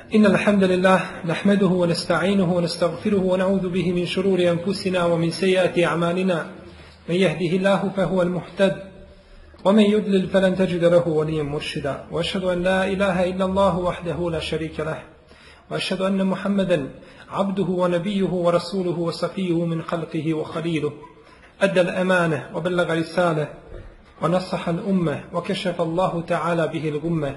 إن الحمد لله نحمده ونستعينه ونستغفره ونعوذ به من شرور أنفسنا ومن سيئات أعمالنا. من يهده الله فهو المهتد ومن يضلل فلن تجد له وليا مرشدا. وأشهد أن لا إله إلا الله وحده لا شريك له. وأشهد أن محمدا عبده ونبيه ورسوله وصفيه من خلقه وخليله. أدى الأمانة وبلغ رسالة ونصح الأمة وكشف الله تعالى به الغمة.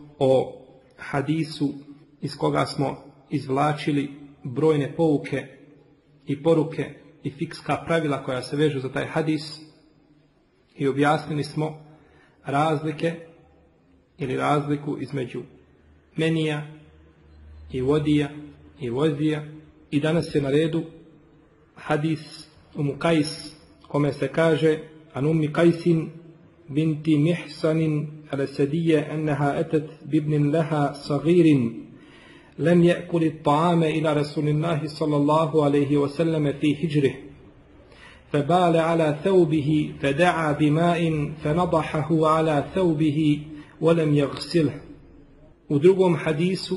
o hadisu iz koga smo izvlačili brojne pouke i poruke i fikska pravila koja se vežu za taj hadis i objasnili smo razlike ili razliku između menija i vodija i vozija i danas je na redu hadis u Kajs kome se kaže an ummi Kajsin binti Mihsanin الأسدية أنها أتت بابن لها صغير لم يأكل الطعام إلى رسول الله صلى الله عليه وسلم في هجره فبال على ثوبه فدعا بماء فنضحه على ثوبه ولم يغسله. ودرقهم حديث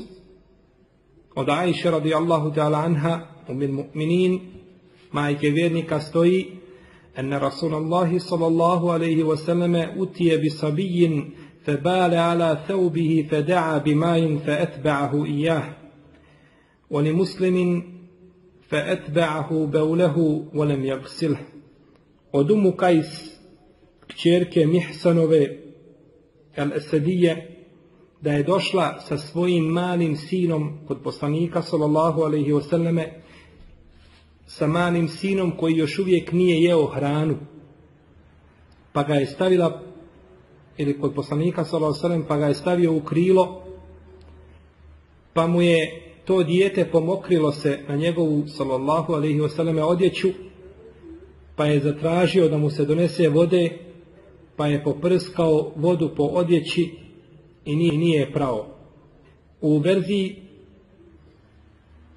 od Aisha radijallahu ta'ala anha umil mu'minin majke vjernika stoji أن رسول الله صلى الله عليه وسلم أتي بصبي فبال على ثوبه فدعا بماء فأتبعه إياه ولمسلم فأتبعه بوله ولم يغسله ودم قيس kćerke Mihsanove al-Asadije da je došla sa svojim malim sinom kod poslanika sallallahu alaihi wasallame sa malim sinom koji još uvijek nije jeo hranu pa ga je stavila ili kod poslanika sallallahu pa ga je stavio u krilo pa mu je to dijete pomokrilo se na njegovu sallallahu alaihi wasallam odjeću pa je zatražio da mu se donese vode pa je poprskao vodu po odjeći i nije, nije prao. U verziji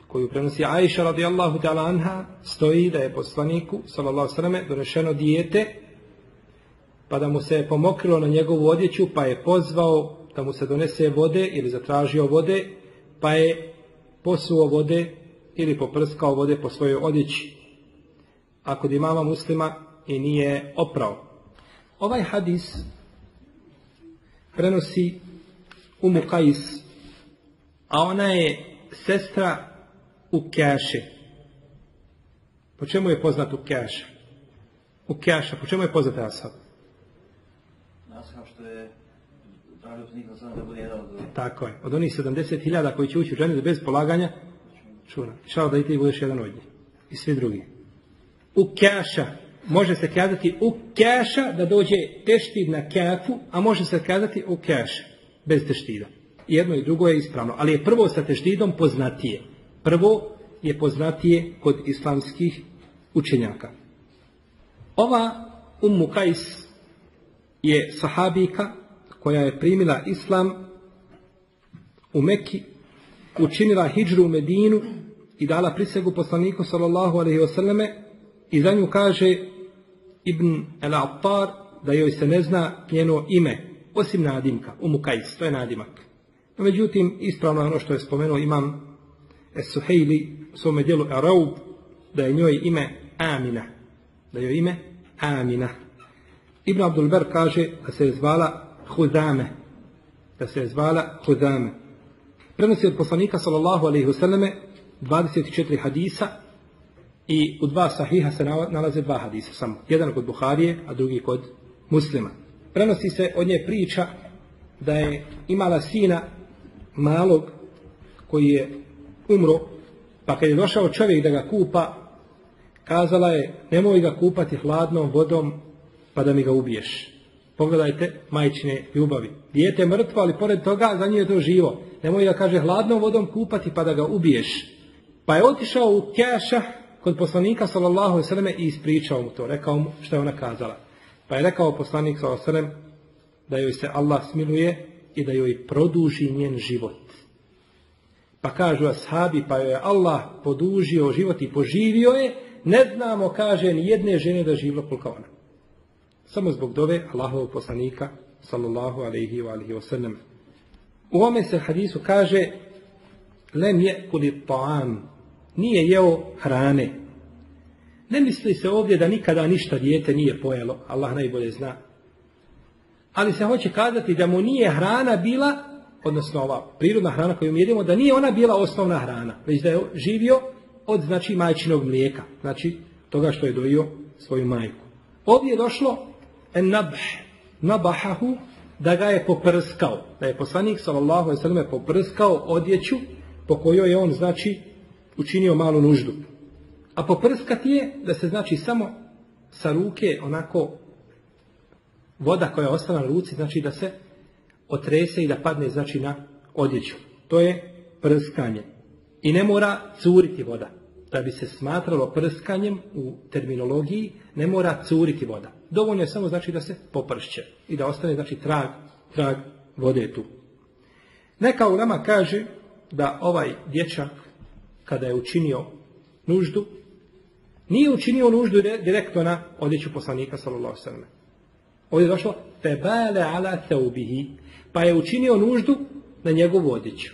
koju prenosi Aisha radijallahu ta'ala anha stoji da je poslaniku sallallahu sallam donešeno dijete pa da mu se pomokrilo na njegovu odjeću, pa je pozvao da mu se donese vode ili zatražio vode, pa je posuo vode ili poprskao vode po svojoj odjeći. A kod imama muslima i nije oprao. Ovaj hadis prenosi Umu Kajis, a ona je sestra Ukeše. Po čemu je poznat Ukeša? Ukeša, po čemu je poznat Asad? Što je da bude jedan od... Tako je. Od onih 70.000 koji će ući u džennet bez polaganja, čuna. Šao da i ti budeš jedan od njih. I svi drugi. U keša. Može se kazati u keša da dođe teštid na kafu, a može se kazati u keša. Bez teštida. Jedno i drugo je ispravno. Ali je prvo sa teštidom poznatije. Prvo je poznatije kod islamskih učenjaka. Ova Ummu Kajs je sahabika koja je primila islam u Mekki, učinila hijđru u Medinu i dala prisegu poslaniku sallallahu alaihi wasallame i za nju kaže Ibn el-Attar da joj se ne zna njeno ime, osim nadimka, Umu Kajs, to je nadimak. No, međutim, ispravno ono što je spomenuo imam Es-Suhejli u svome dijelu Araub, da je njoj ime Amina. Da je ime Amina. Ibn Abdul Ber kaže da se je zvala Hudame. Da se je zvala Hudame. Prenosi od poslanika sallallahu alaihi wasallame 24 hadisa I u dva sahiha se nalaze dva hadisa samo. Jedan kod Buharije, a drugi kod muslima. Prenosi se od nje priča da je imala sina malog koji je umro, pa kad je došao čovjek da ga kupa, kazala je nemoj ga kupati hladnom vodom pa da mi ga ubiješ. Pogledajte majčine ljubavi. Dijete je mrtvo, ali pored toga za nje je to živo. Nemoj ga kaže hladnom vodom kupati pa da ga ubiješ. Pa je otišao u keša kod poslanika sallallahu alejhi i ispričao mu to, rekao mu što je ona kazala. Pa je rekao poslanik sallallahu da joj se Allah smiluje i da joj produži njen život. Pa kažu ashabi, pa joj je Allah podužio život i poživio je, ne znamo, kaže, ni jedne žene da živlo koliko ona. Samo zbog dove Allahovog poslanika, sallallahu alaihi wa alihi wa U ome se hadisu kaže, lem je kuli ta'am, nije jeo hrane. Ne misli se ovdje da nikada ništa dijete nije pojelo, Allah najbolje zna. Ali se hoće kazati da mu nije hrana bila, odnosno ova prirodna hrana koju mi jedemo, da nije ona bila osnovna hrana, već da je živio od znači majčinog mlijeka, znači toga što je dojio svoju majku. Ovdje je došlo en nabh, nabahahu, da ga je poprskao, da je poslanik sallallahu alejhi poprskao odjeću po kojoj je on znači učinio malu nuždu. A poprskati je da se znači samo sa ruke onako voda koja je ostala na ruci, znači da se otrese i da padne znači na odjeću. To je prskanje. I ne mora curiti voda. Da bi se smatralo prskanjem u terminologiji, ne mora curiti voda. Dovoljno je samo znači da se popršće i da ostane znači trag, trag vode tu. Neka u nama kaže da ovaj dječak kada je učinio nuždu, nije učinio nuždu direktno na odjeću poslanika sallallahu sallam. Ovdje je došlo febale ala teubihi, pa je učinio nuždu na njegovu odjeću.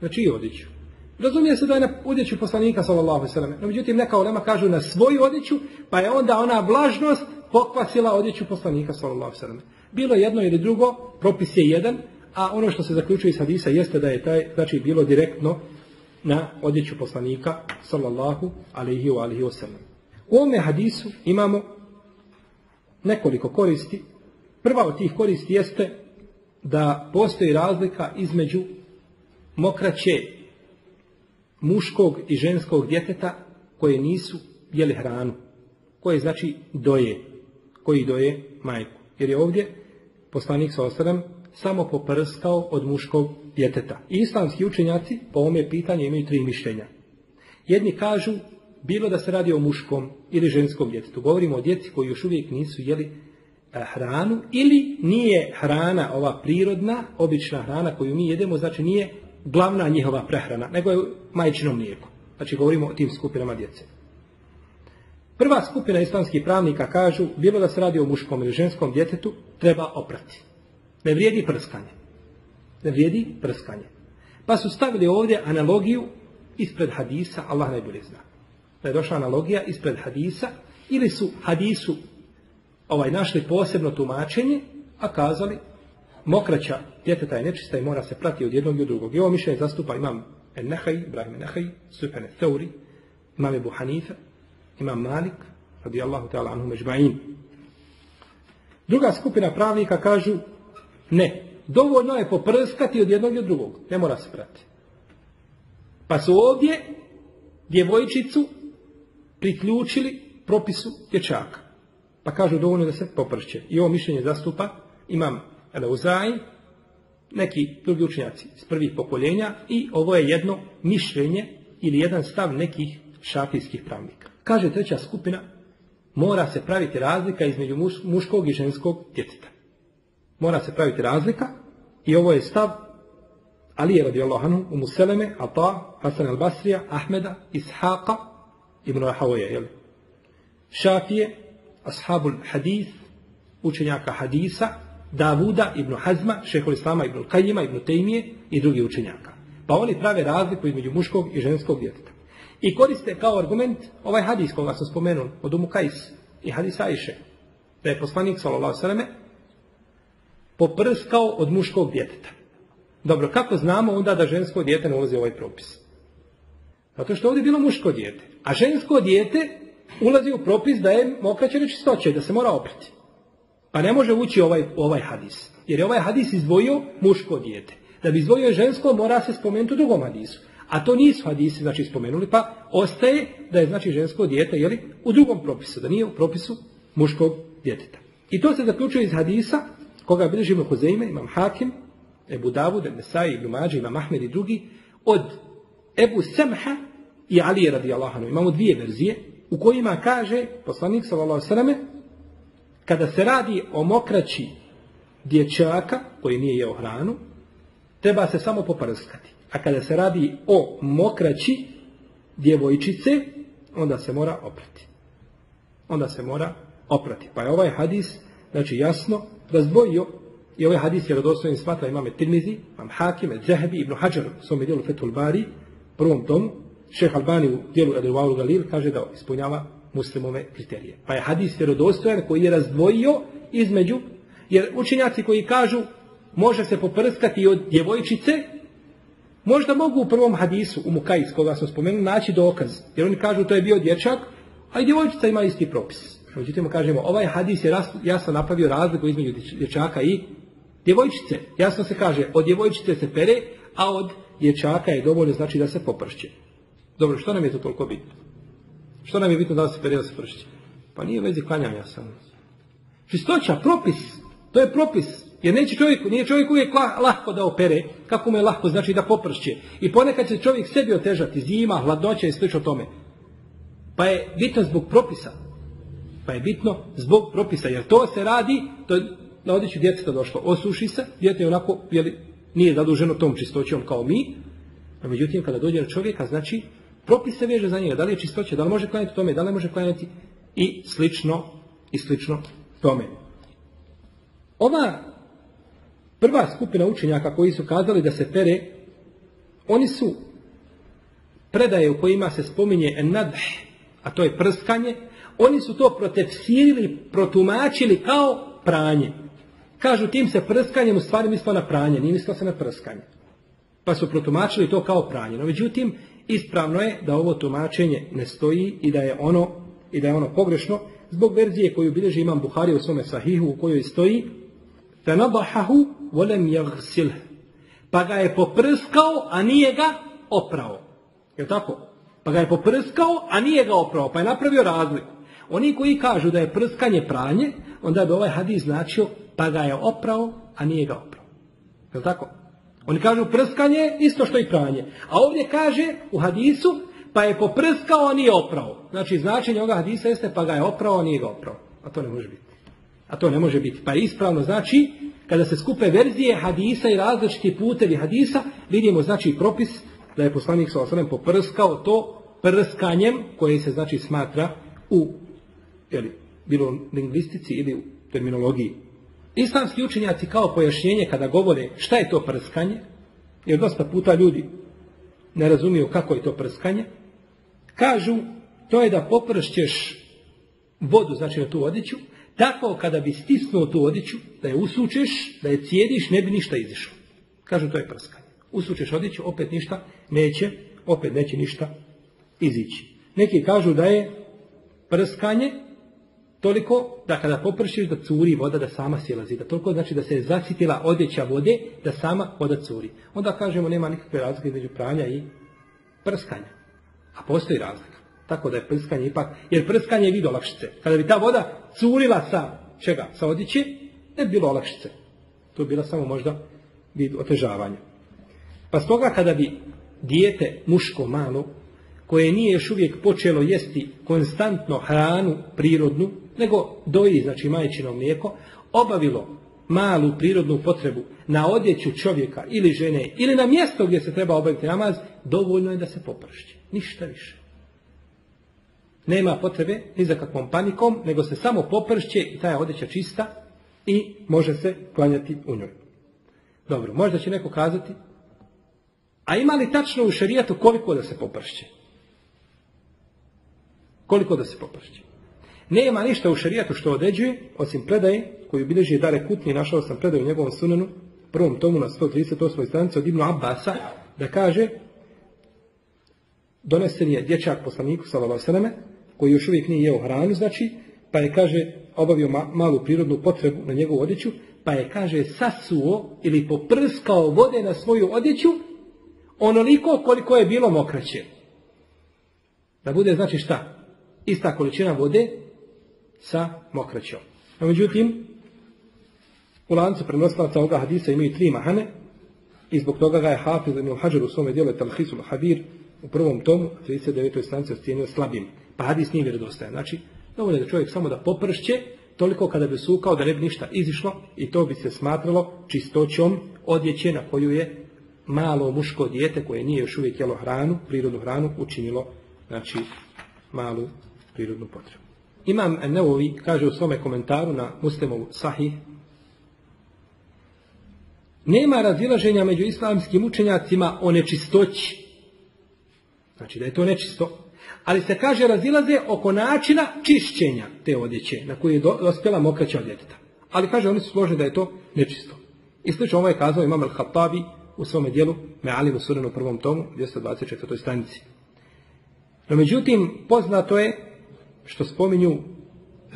Na čiju odjeću? Razumije se da je na odjeću poslanika sallallahu sallam. No međutim neka ulema kažu na svoju odjeću, pa je onda ona vlažnost pokvasila odjeću poslanika sallallahu sallam. Bilo jedno ili drugo, propis je jedan, a ono što se zaključuje iz hadisa jeste da je taj, znači bilo direktno na odjeću poslanika sallallahu alaihi wa alihi wasallam. U ovome hadisu imamo nekoliko koristi. Prva od tih koristi jeste da postoji razlika između mokraće muškog i ženskog djeteta koje nisu jeli hranu, koje znači doje, koji doje majku. Jer je ovdje poslanik sa samo poprskao od muškog djeteta. I islamski učenjaci po ovome pitanju imaju tri mišljenja. Jedni kažu, bilo da se radi o muškom ili ženskom djetetu. Govorimo o djeci koji još uvijek nisu jeli e, hranu ili nije hrana ova prirodna, obična hrana koju mi jedemo, znači nije glavna njihova prehrana, nego je majčino mlijeko. Znači govorimo o tim skupinama djece. Prva skupina islamskih pravnika kažu, bilo da se radi o muškom ili ženskom djetetu, treba oprati. Ne vrijedi prskanje. Ne vrijedi prskanje. Pa su stavili ovdje analogiju ispred hadisa, Allah najbolje zna. Da je došla analogija ispred hadisa, ili su hadisu ovaj našli posebno tumačenje, a kazali mokraća djeteta je nečista i mora se prati od jednog i od drugog. I ovo mišljenje zastupa imam en Nehaj, Ibrahim Nehaj, Sufene Theuri, imam Ebu Hanife, imam Malik, radijallahu ta'ala anhu međba'in. Druga skupina pravnika kažu ne, dovoljno je poprskati od jednog i od drugog, ne mora se prati. Pa su ovdje djevojčicu priključili propisu dječaka. Pa kažu dovoljno da se popršće. I ovo mišljenje zastupa imam Eleuzaj, neki drugi učenjaci iz prvih pokoljenja i ovo je jedno mišljenje ili jedan stav nekih šafijskih pravnika. Kaže treća skupina, mora se praviti razlika između muškog i ženskog djeteta. Mora se praviti razlika i ovo je stav Alije radijallahu anhu, u Museleme, Ata, Hasan al-Basrija, Ahmeda, Ishaqa, Ibn Rahavoja, jel? Šafije, Ashabul Hadith, učenjaka Hadisa, Davuda, Ibn Hazma, Šehol Islama, Ibn Kajima, Ibn Tejmije i drugi učenjaka. Pa oni prave razliku između muškog i ženskog djeteta. I koriste kao argument ovaj hadis koga sam spomenuo od Umu Kajs i hadis Ajše. Da je poslanik sallallahu poprskao od muškog djeteta. Dobro, kako znamo onda da žensko dijete ne ulazi u ovaj propis? Zato što ovdje je bilo muško dijete. A žensko dijete ulazi u propis da je mokraće nečistoće, da se mora opriti. Pa ne može ući ovaj, ovaj hadis. Jer je ovaj hadis izdvojio muško dijete. Da bi izdvojio žensko, mora se spomenuti u drugom hadisu. A to nisu hadisi znači spomenuli, pa ostaje da je znači žensko dijete jeli, u drugom propisu, da nije u propisu muškog djeteta. I to se zaključuje iz hadisa koga bilježi Ibn Huzeime, imam Hakim, Ebu Davud, Nesai, Ibn Mađe, imam Ahmed i drugi, od Ebu Semha i Ali radijallahu anhu. Imamo dvije verzije u kojima kaže poslanik sallallahu alejhi kada se radi o mokraći dječaka koji nije jeo hranu, treba se samo poprskati. A kada se radi o mokraći djevojčice, onda se mora oprati. Onda se mora oprati. Pa je ovaj hadis, znači jasno, razdvojio i ovaj hadis je rodostojni smatra imame Tirmizi, imam Hakim, Zahebi, Ibn Hajar u svom dijelu Fethul Bari, prvom tomu, šeh Albani u dijelu Edruvalu Galil kaže da ispunjava muslimove kriterije. Pa je hadis vjerodostojan koji je razdvojio između, jer učenjaci koji kažu može se poprskati od djevojčice, možda mogu u prvom hadisu, u Mukajs, koga smo spomenuli, naći dokaz. Jer oni kažu to je bio dječak, a i djevojčica ima isti propis. Međutim, kažemo, ovaj hadis je jasno napravio razliku između dječaka i djevojčice. Jasno se kaže, od djevojčice se pere, a od dječaka je dovoljno znači da se popršće. Dobro, što nam je to toliko bitno? Što nam je bitno da se pere se pršće? Pa nije vezi klanjanja samo. Čistoća, propis, to je propis. Jer neće čovjek, nije čovjek uvijek lahko da opere, kako mu je lahko, znači da popršće. I ponekad će čovjek sebi otežati, zima, hladnoća i slično tome. Pa je bitno zbog propisa. Pa je bitno zbog propisa, jer to se radi, to na odjeću djeteta došlo, osuši se, djete je onako, jeli, nije zaduženo tom čistoćom kao mi, a međutim kada dođe na čovjeka, znači, propis se veže za njega, da li je čistoće, da li može klanjati tome, da li može klanjati i slično, i slično tome. Ova prva skupina učenjaka koji su kazali da se pere, oni su predaje u kojima se spominje nadh, a to je prskanje, oni su to protefsirili, protumačili kao pranje. Kažu tim se prskanjem u stvari mislilo na pranje, nije mislilo se na prskanje. Pa su protumačili to kao pranje. No međutim, ispravno je da ovo tumačenje ne stoji i da je ono i da je ono pogrešno zbog verzije koju bilježi imam Buhari u svome sahihu u kojoj stoji فَنَضَحَهُ وَلَمْ يَغْسِلْهُ Pa ga je poprskao, a nije ga oprao. Je tako? Pa ga je poprskao, a nije ga oprao. Pa je napravio razliku. Oni koji kažu da je prskanje pranje, onda bi ovaj hadis značio pa ga je oprao, a nije ga oprao. Je tako? Oni kažu prskanje isto što i pranje. A ovdje kaže u hadisu pa je poprskao, a nije oprao. Znači značenje ovoga hadisa jeste pa ga je oprao, a nije ga oprao. A to ne može biti. A to ne može biti. Pa ispravno znači kada se skupe verzije hadisa i različiti putevi hadisa, vidimo znači propis da je poslanik sa poprskao to prskanjem koje se znači smatra u jeli, bilo lingvistici ili u terminologiji. Islamski učenjaci kao pojašnjenje kada govore šta je to prskanje, jer dosta puta ljudi ne razumiju kako je to prskanje, kažu to je da popršćeš vodu, znači na tu odjeću, tako kada bi stisnuo tu odjeću, da je usučeš, da je cijediš, ne bi ništa izišlo. Kažu to je prskanje. Usučeš odjeću, opet ništa neće, opet neće ništa izići. Neki kažu da je prskanje Toliko da kada popršiš da curi voda da sama silazi. Da toliko znači da se je zasitila odjeća vode da sama voda curi. Onda kažemo nema nikakve razlike između pranja i prskanja. A postoji razlika. Tako da je prskanje ipak, jer prskanje je vid olakšice. Kada bi ta voda curila sa čega? Sa odjeće, ne bi bilo olakšice. To bi bila samo možda vid otežavanja. Pa stoga kada bi dijete muško malo koje nije još uvijek počelo jesti konstantno hranu prirodnu, nego doji, znači majčino mlijeko, obavilo malu prirodnu potrebu na odjeću čovjeka ili žene ili na mjesto gdje se treba obaviti namaz, dovoljno je da se popršće. Ništa više. Nema potrebe ni za kakvom panikom, nego se samo popršće i ta je odjeća čista i može se klanjati u njoj. Dobro, možda će neko kazati, a ima li tačno u šerijatu koliko da se popršće? Koliko da se popršće? Nema ništa u šarijatu što određuje, osim predaje koju bilježi Dare Kutni, našao sam predaju u njegovom sunanu, prvom tomu na 138. stranici od Ibnu Abbasa, da kaže donesen je dječak poslaniku sallallahu koji još uvijek nije jeo hranu, znači, pa je, kaže, obavio malu prirodnu potrebu na njegovu odjeću, pa je, kaže, sasuo ili poprskao vode na svoju odjeću onoliko koliko je bilo mokraće. Da bude, znači šta? Ista količina vode sa mokraćom. A međutim, u lancu prenosilaca ovoga hadisa imaju tri mahane i zbog toga ga je Hafiz ibn Hajar u svome dijelu Talhisul Habir u prvom tomu, 39. stranici ocijenio slabim. Pa hadis nije vjerodostajan. Znači, dovoljno da čovjek samo da popršće, toliko kada bi sukao da ne bi ništa izišlo i to bi se smatralo čistoćom odjeće na koju je malo muško dijete koje nije još uvijek jelo hranu, prirodnu hranu, učinilo znači malu prirodnu potrebu. Imam Neovi kaže u svome komentaru na Muslimovu sahih nema razilaženja među islamskim učenjacima o nečistoći. Znači da je to nečisto. Ali se kaže razilaze oko načina čišćenja te odjeće na koju je dospjela mokraća od djeteta. Ali kaže oni su složeni da je to nečisto. I slično ovo je kazao Imam al-Khattabi u svome dijelu Me'alim u prvom tomu 224. stranici. No međutim, poznato je što spominju,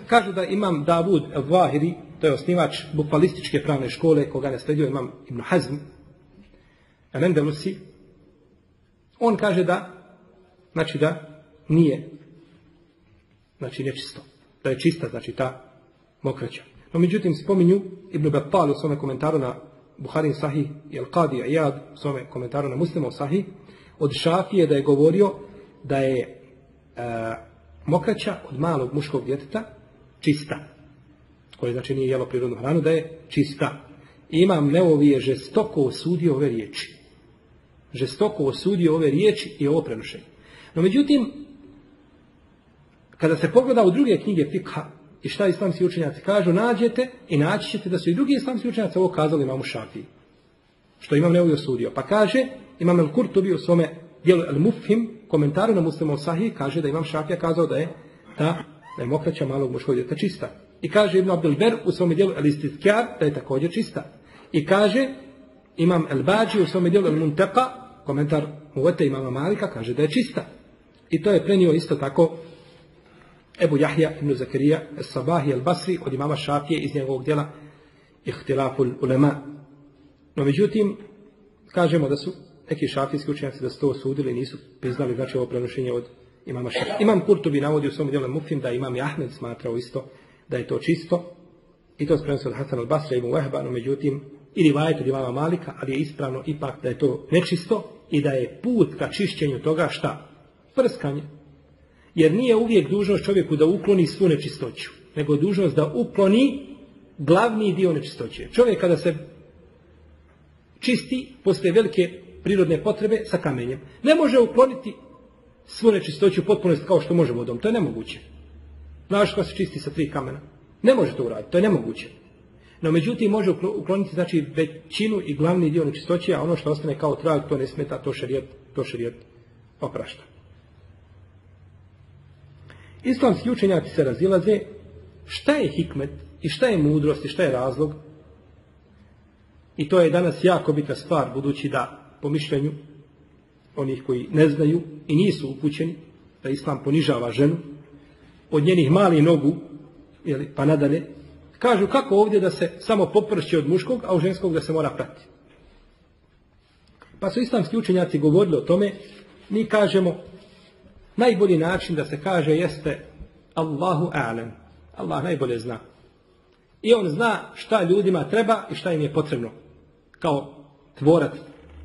kažu da imam Davud el-Vahiri, to je osnivač bukvalističke pravne škole, koga nasledio imam Ibn Hazm, Mendelusi, on kaže da, znači da nije, znači nečisto, da je čista, znači ta mokraća. No međutim, spominju Ibn Battal u svome komentaru na Buharin Sahih i Al-Qadi Iyad u svome komentaru na Muslimov Sahih od Šafije da je govorio da je e, mokraća od malog muškog djeteta čista. Koje znači nije jelo prirodnu hranu, da je čista. Imam Neovi je žestoko osudio ove riječi. Žestoko osudio ove riječi i ovo prenošenje. No međutim, kada se pogleda u druge knjige fikha i šta islamski učenjaci kažu, nađete i naći ćete da su i drugi islamski učenjaci ovo kazali imamu Šafiji. Što imam Neovi osudio. Pa kaže, imam El Kurtubi u svome dijelu El Mufhim, komentaru na muslimov sahih, kaže da imam Šafija kazao da je ta da je mokraća malog muškog djeta čista. I kaže Ibn Abdul u svome dijelu El Istizkjar da je također čista. I kaže imam El Bađi u svome dijelu El Munteqa, komentar Muvete imama Malika, kaže da je čista. I to je prenio isto tako Ebu Jahja ibn Zakarija Sabahi El Basri od imama Šafije iz njegovog dijela Ihtilaful Ulema. No međutim, kažemo da su neki šafijski učenjaci da su to osudili nisu priznali znači ovo prenošenje od imama Šafija. Imam Kurtubi navodi u svom dijelu Mufim da imam Ahmed smatrao isto da je to čisto i to se od Hasan al-Basra i Muwehba, no međutim i rivajet od imama Malika, ali je ispravno ipak da je to nečisto i da je put ka čišćenju toga šta? Prskanje. Jer nije uvijek dužnost čovjeku da ukloni svu nečistoću, nego dužnost da ukloni glavni dio nečistoće. Čovjek kada se čisti, postoje velike prirodne potrebe sa kamenjem. Ne može ukloniti svu nečistoću potpunosti kao što može vodom. To je nemoguće. Znaš se čisti sa tri kamena? Ne može to uraditi, to je nemoguće. No međutim može ukloniti znači većinu i glavni dio nečistoće, a ono što ostane kao trag to ne smeta, to šerijet, to šerijet oprašta. Islamski učenjaci se razilaze šta je hikmet i šta je mudrost i šta je razlog. I to je danas jako bitna stvar, budući da po mišljenju onih koji ne znaju i nisu upućeni da islam ponižava ženu od njenih malih nogu jeli, pa nadalje kažu kako ovdje da se samo popršće od muškog a u ženskog da se mora prati. Pa su islamski učenjaci govorili o tome mi kažemo najbolji način da se kaže jeste Allahu a'lam. Allah najbolje zna. I on zna šta ljudima treba i šta im je potrebno kao tvorac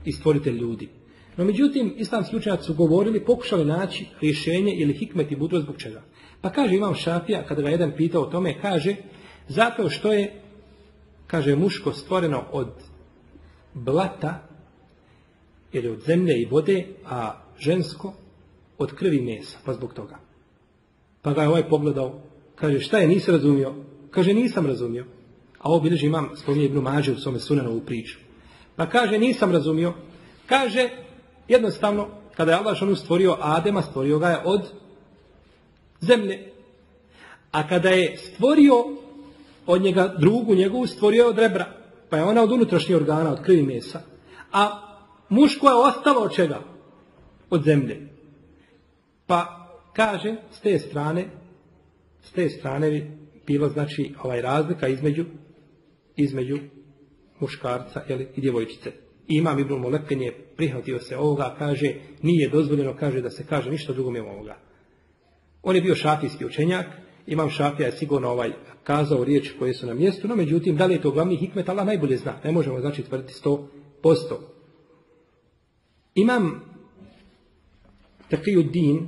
i stvoritelj ljudi. No međutim, islamski učenjaci su govorili, pokušali naći rješenje ili hikmet i budro zbog čega. Pa kaže Imam Šafija, kada ga jedan pitao o tome, kaže, zato što je, kaže, muško stvoreno od blata ili od zemlje i vode, a žensko od krvi mesa, pa zbog toga. Pa ga je ovaj pogledao, kaže, šta je, nisi razumio? Kaže, nisam razumio. A ovo bilježi imam, spominje Ibnu Mađe u svome sunanovu priču. Pa kaže, nisam razumio. Kaže, jednostavno, kada je Allah onu stvorio Adema, stvorio ga je od zemlje. A kada je stvorio od njega drugu, njegovu stvorio je od rebra. Pa je ona od unutrašnjih organa, od krvi mesa. A muško je ostalo od čega? Od zemlje. Pa kaže, s te strane, s te strane bi bilo znači ovaj razlika između između muškarca jeli, i djevojčice. Imam Ibn Molepin je prihvatio se ovoga, kaže, nije dozvoljeno, kaže da se kaže ništa drugo mimo ovoga. On je bio šafijski učenjak, imam šafija je sigurno ovaj kazao riječi koje su na mjestu, no međutim, da li je to glavni hikmet, Allah najbolje zna. Ne možemo znači tvrditi sto posto. Imam din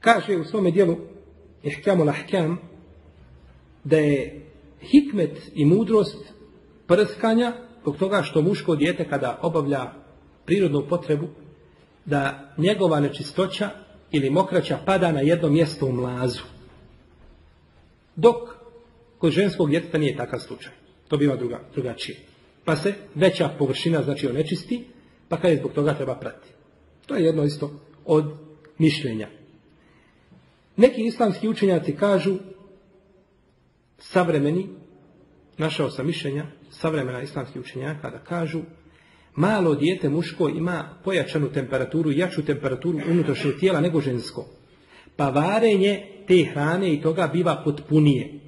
kaže u svome dijelu Ihkamu lahkam da je hikmet i mudrost prskanja zbog toga što muško dijete kada obavlja prirodnu potrebu da njegova nečistoća ili mokraća pada na jedno mjesto u mlazu. Dok kod ženskog djeteta nije takav slučaj. To biva druga, drugačije. Pa se veća površina znači onečisti, pa kada je zbog toga treba prati. To je jedno isto od mišljenja. Neki islamski učenjaci kažu savremeni, našao sam mišljenja, savremena islamski učenjaka da kažu malo dijete muško ima pojačanu temperaturu, jaču temperaturu unutrašnjeg tijela nego žensko. Pa varenje te hrane i toga biva potpunije.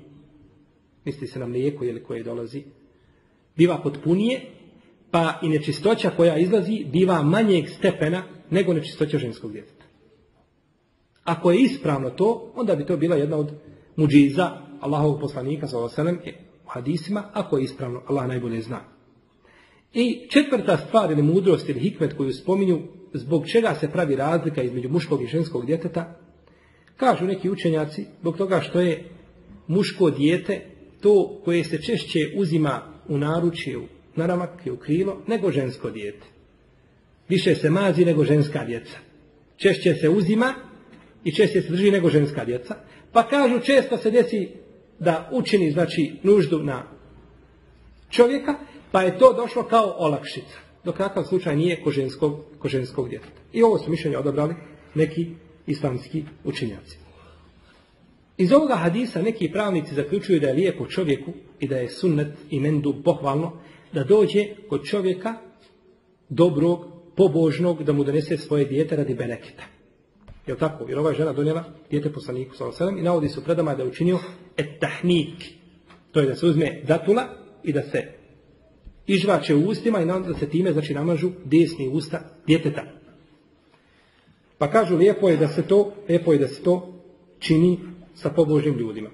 Misli se na mlijeko ili koje dolazi. Biva potpunije, pa i nečistoća koja izlazi biva manjeg stepena nego nečistoća ženskog djeteta. Ako je ispravno to, onda bi to bila jedna od muđiza Allahovog poslanika sa u hadisima, ako je ispravno, Allah najbolje zna. I četvrta stvar ili mudrost ili hikmet koju spominju, zbog čega se pravi razlika između muškog i ženskog djeteta, kažu neki učenjaci, zbog toga što je muško dijete to koje se češće uzima u naručje, u naramak i u krilo, nego žensko dijete. Više se mazi nego ženska djeca. Češće se uzima i češće se drži nego ženska djeca. Pa kažu često se desi da učini znači nuždu na čovjeka, pa je to došlo kao olakšica. Dok takav slučaj nije ko ženskog, ko ženskog djeteta. I ovo su mišljenje odabrali neki islamski učinjaci. Iz ovoga hadisa neki pravnici zaključuju da je lijepo čovjeku i da je sunnet i mendu pohvalno da dođe kod čovjeka dobrog, pobožnog, da mu donese svoje dijete radi bereketa. Jel tako? Jer ova žena donijela dijete poslaniku s.a.v. i navodi su predama da je učinio etahnik. To je da se uzme datula i da se ižvače u ustima i da se time znači namažu desni usta djeteta. Pa kažu lijepo je da se to, lijepo je da se to čini sa pobožnim ljudima.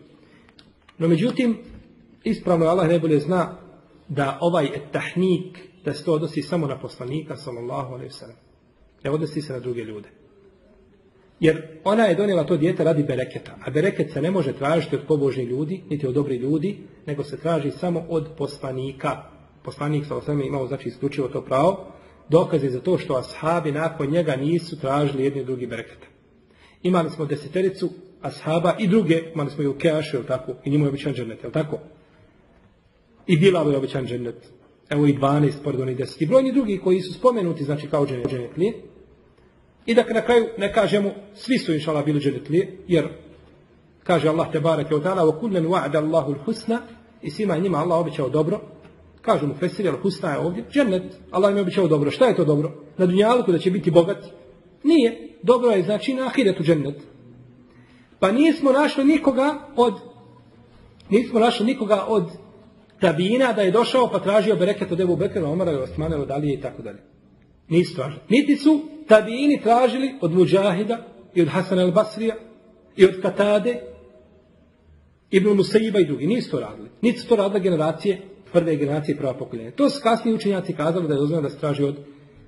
No međutim, ispravno Allah najbolje zna da ovaj etahnik, da se to odnosi samo na poslanika, sallallahu alaihi. Ne odnosi se na druge ljude. Jer ona je donijela to dijete radi bereketa. A bereket se ne može tražiti od pobožnih ljudi, niti od dobrih ljudi, nego se traži samo od poslanika. Poslanik sa osvrame imao znači isključivo to pravo. Dokaze za to što ashabi nakon njega nisu tražili jedni drugi bereketa. Imali smo desetericu ashaba i druge, imali smo i u Keašu, jel tako? I njemu je običan džennet, jel tako? I Bilalu je običan džennet. Evo i 12, pardon, i 10. I brojni drugi koji su spomenuti, znači kao džennet, džennet i da na kraju ne kažemo, svi su inšala bili dženetlije, jer kaže Allah te barake od ta'ala, وَكُلَّنْ وَعْدَ اللَّهُ الْحُسْنَ i svima njima Allah običao dobro, kažu mu Fesir, ali husna je ovdje, džennet, Allah im je običao dobro. Šta je to dobro? Na dunjalku da će biti bogat? Nije. Dobro je znači na ahiretu džennet. Pa nismo našli nikoga od nismo našli nikoga od tabina da je došao pa tražio bereket od Ebu Bekra, Omara, Osmana, Dalije i tako dalje. Nisu tražili. Niti su tabini tražili od Mujahida i od Hasan al-Basrija i od Katade Ibn Musaiba i drugi. Nisu to radili. Niti su to radile generacije, prve generacije prva pokoljenja. To su kasniji učenjaci kazali da je dozvoljeno da se traži od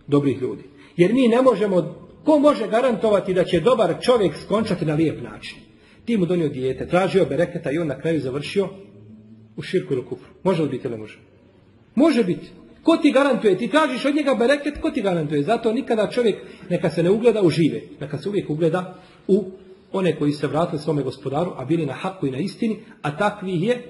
dobrih ljudi. Jer mi ne možemo, ko može garantovati da će dobar čovjek skončati na lijep način? Ti mu donio dijete, tražio bereketa i on na kraju završio u širku ili kufru. Može li biti ili može? Može biti. Ko ti garantuje? Ti tražiš od njega bereket, ko ti garantuje? Zato nikada čovjek neka se ne ugleda u žive, neka se uvijek ugleda u one koji se vratili svome gospodaru, a bili na haku i na istini, a takvih je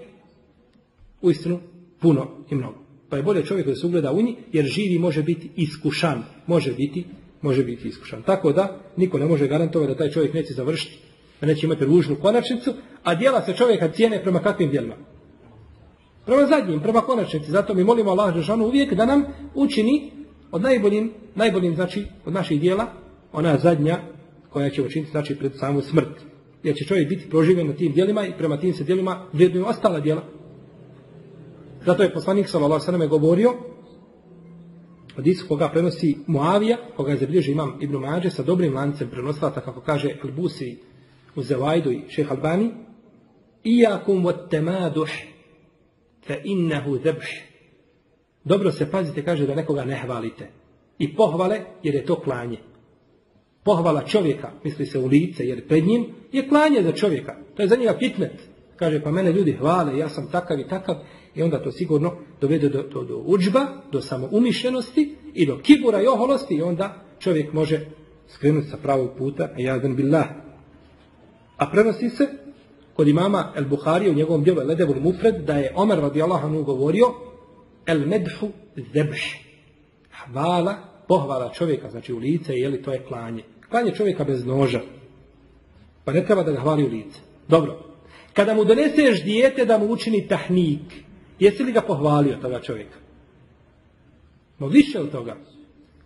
u istinu puno i mnogo. Pa je bolje čovjek da se ugleda u njih, jer živi može biti iskušan. Može biti, može biti iskušan. Tako da, niko ne može garantovati da taj čovjek neće završiti, da neće imati ružnu konačnicu, a dijela se čovjeka cijene prema kakvim djelima. Prema zadnjim, prema konačnici. Zato mi molimo Allah Žešanu uvijek da nam učini od najboljim, najboljim znači od naših dijela, ona zadnja koja će učiniti znači pred samu smrt. Jer će čovjek biti proživljen na tim djelima i prema tim se djelima vrednuju ostala djela. Zato je poslanik sallallahu alejhi govorio Hadisu koga prenosi Muavija, koga je zabilježio imam Ibn Mađe sa dobrim lancem prenoslata, kako kaže Al-Busi u Zavajdu i šeha Albani, Iyakum wa temaduh, fa innahu zabh. Dobro se pazite, kaže da nekoga ne hvalite. I pohvale, jer je to klanje. Pohvala čovjeka, misli se u lice, jer pred njim je klanje za čovjeka. To je za njega fitnet. Kaže, pa mene ljudi hvale, ja sam takav i takav. I onda to sigurno dovede do, do, do uđba, do samoumišljenosti i do kibura i oholosti. I onda čovjek može skrenuti sa pravog puta. Jadan billah. A prenosi se kod imama El Buhari u njegovom djelu Ledevul Mufred da je Omer radijallahu anhu govorio El medhu zebh. Hvala, pohvala čovjeka, znači u lice, jeli to je klanje. Klanje čovjeka bez noža. Pa ne treba da ga hvali u lice. Dobro. Kada mu doneseš dijete da mu učini tahnik, jesi li ga pohvalio toga čovjeka? No više od toga.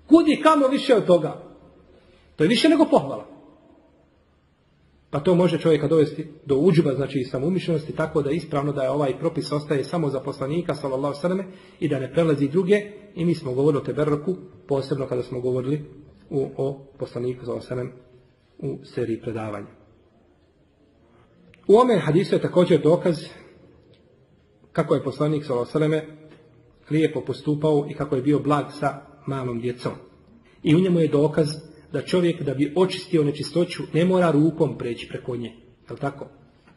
Kud i kamo više od toga? To je više nego pohvala. Pa to može čovjeka dovesti do uđba, znači i samoumišljenosti, tako da ispravno da je ovaj propis ostaje samo za poslanika, sallallahu sallam, i da ne prelazi druge. I mi smo govorili o Teberroku, posebno kada smo govorili u, o poslaniku, sallallahu sallam, u seriji predavanja. U ome hadisu je također dokaz kako je poslanik, sallallahu sallam, lijepo postupao i kako je bio blag sa malom djecom. I u njemu je dokaz da čovjek da bi očistio nečistoću ne mora rukom preći preko nje. Je tako?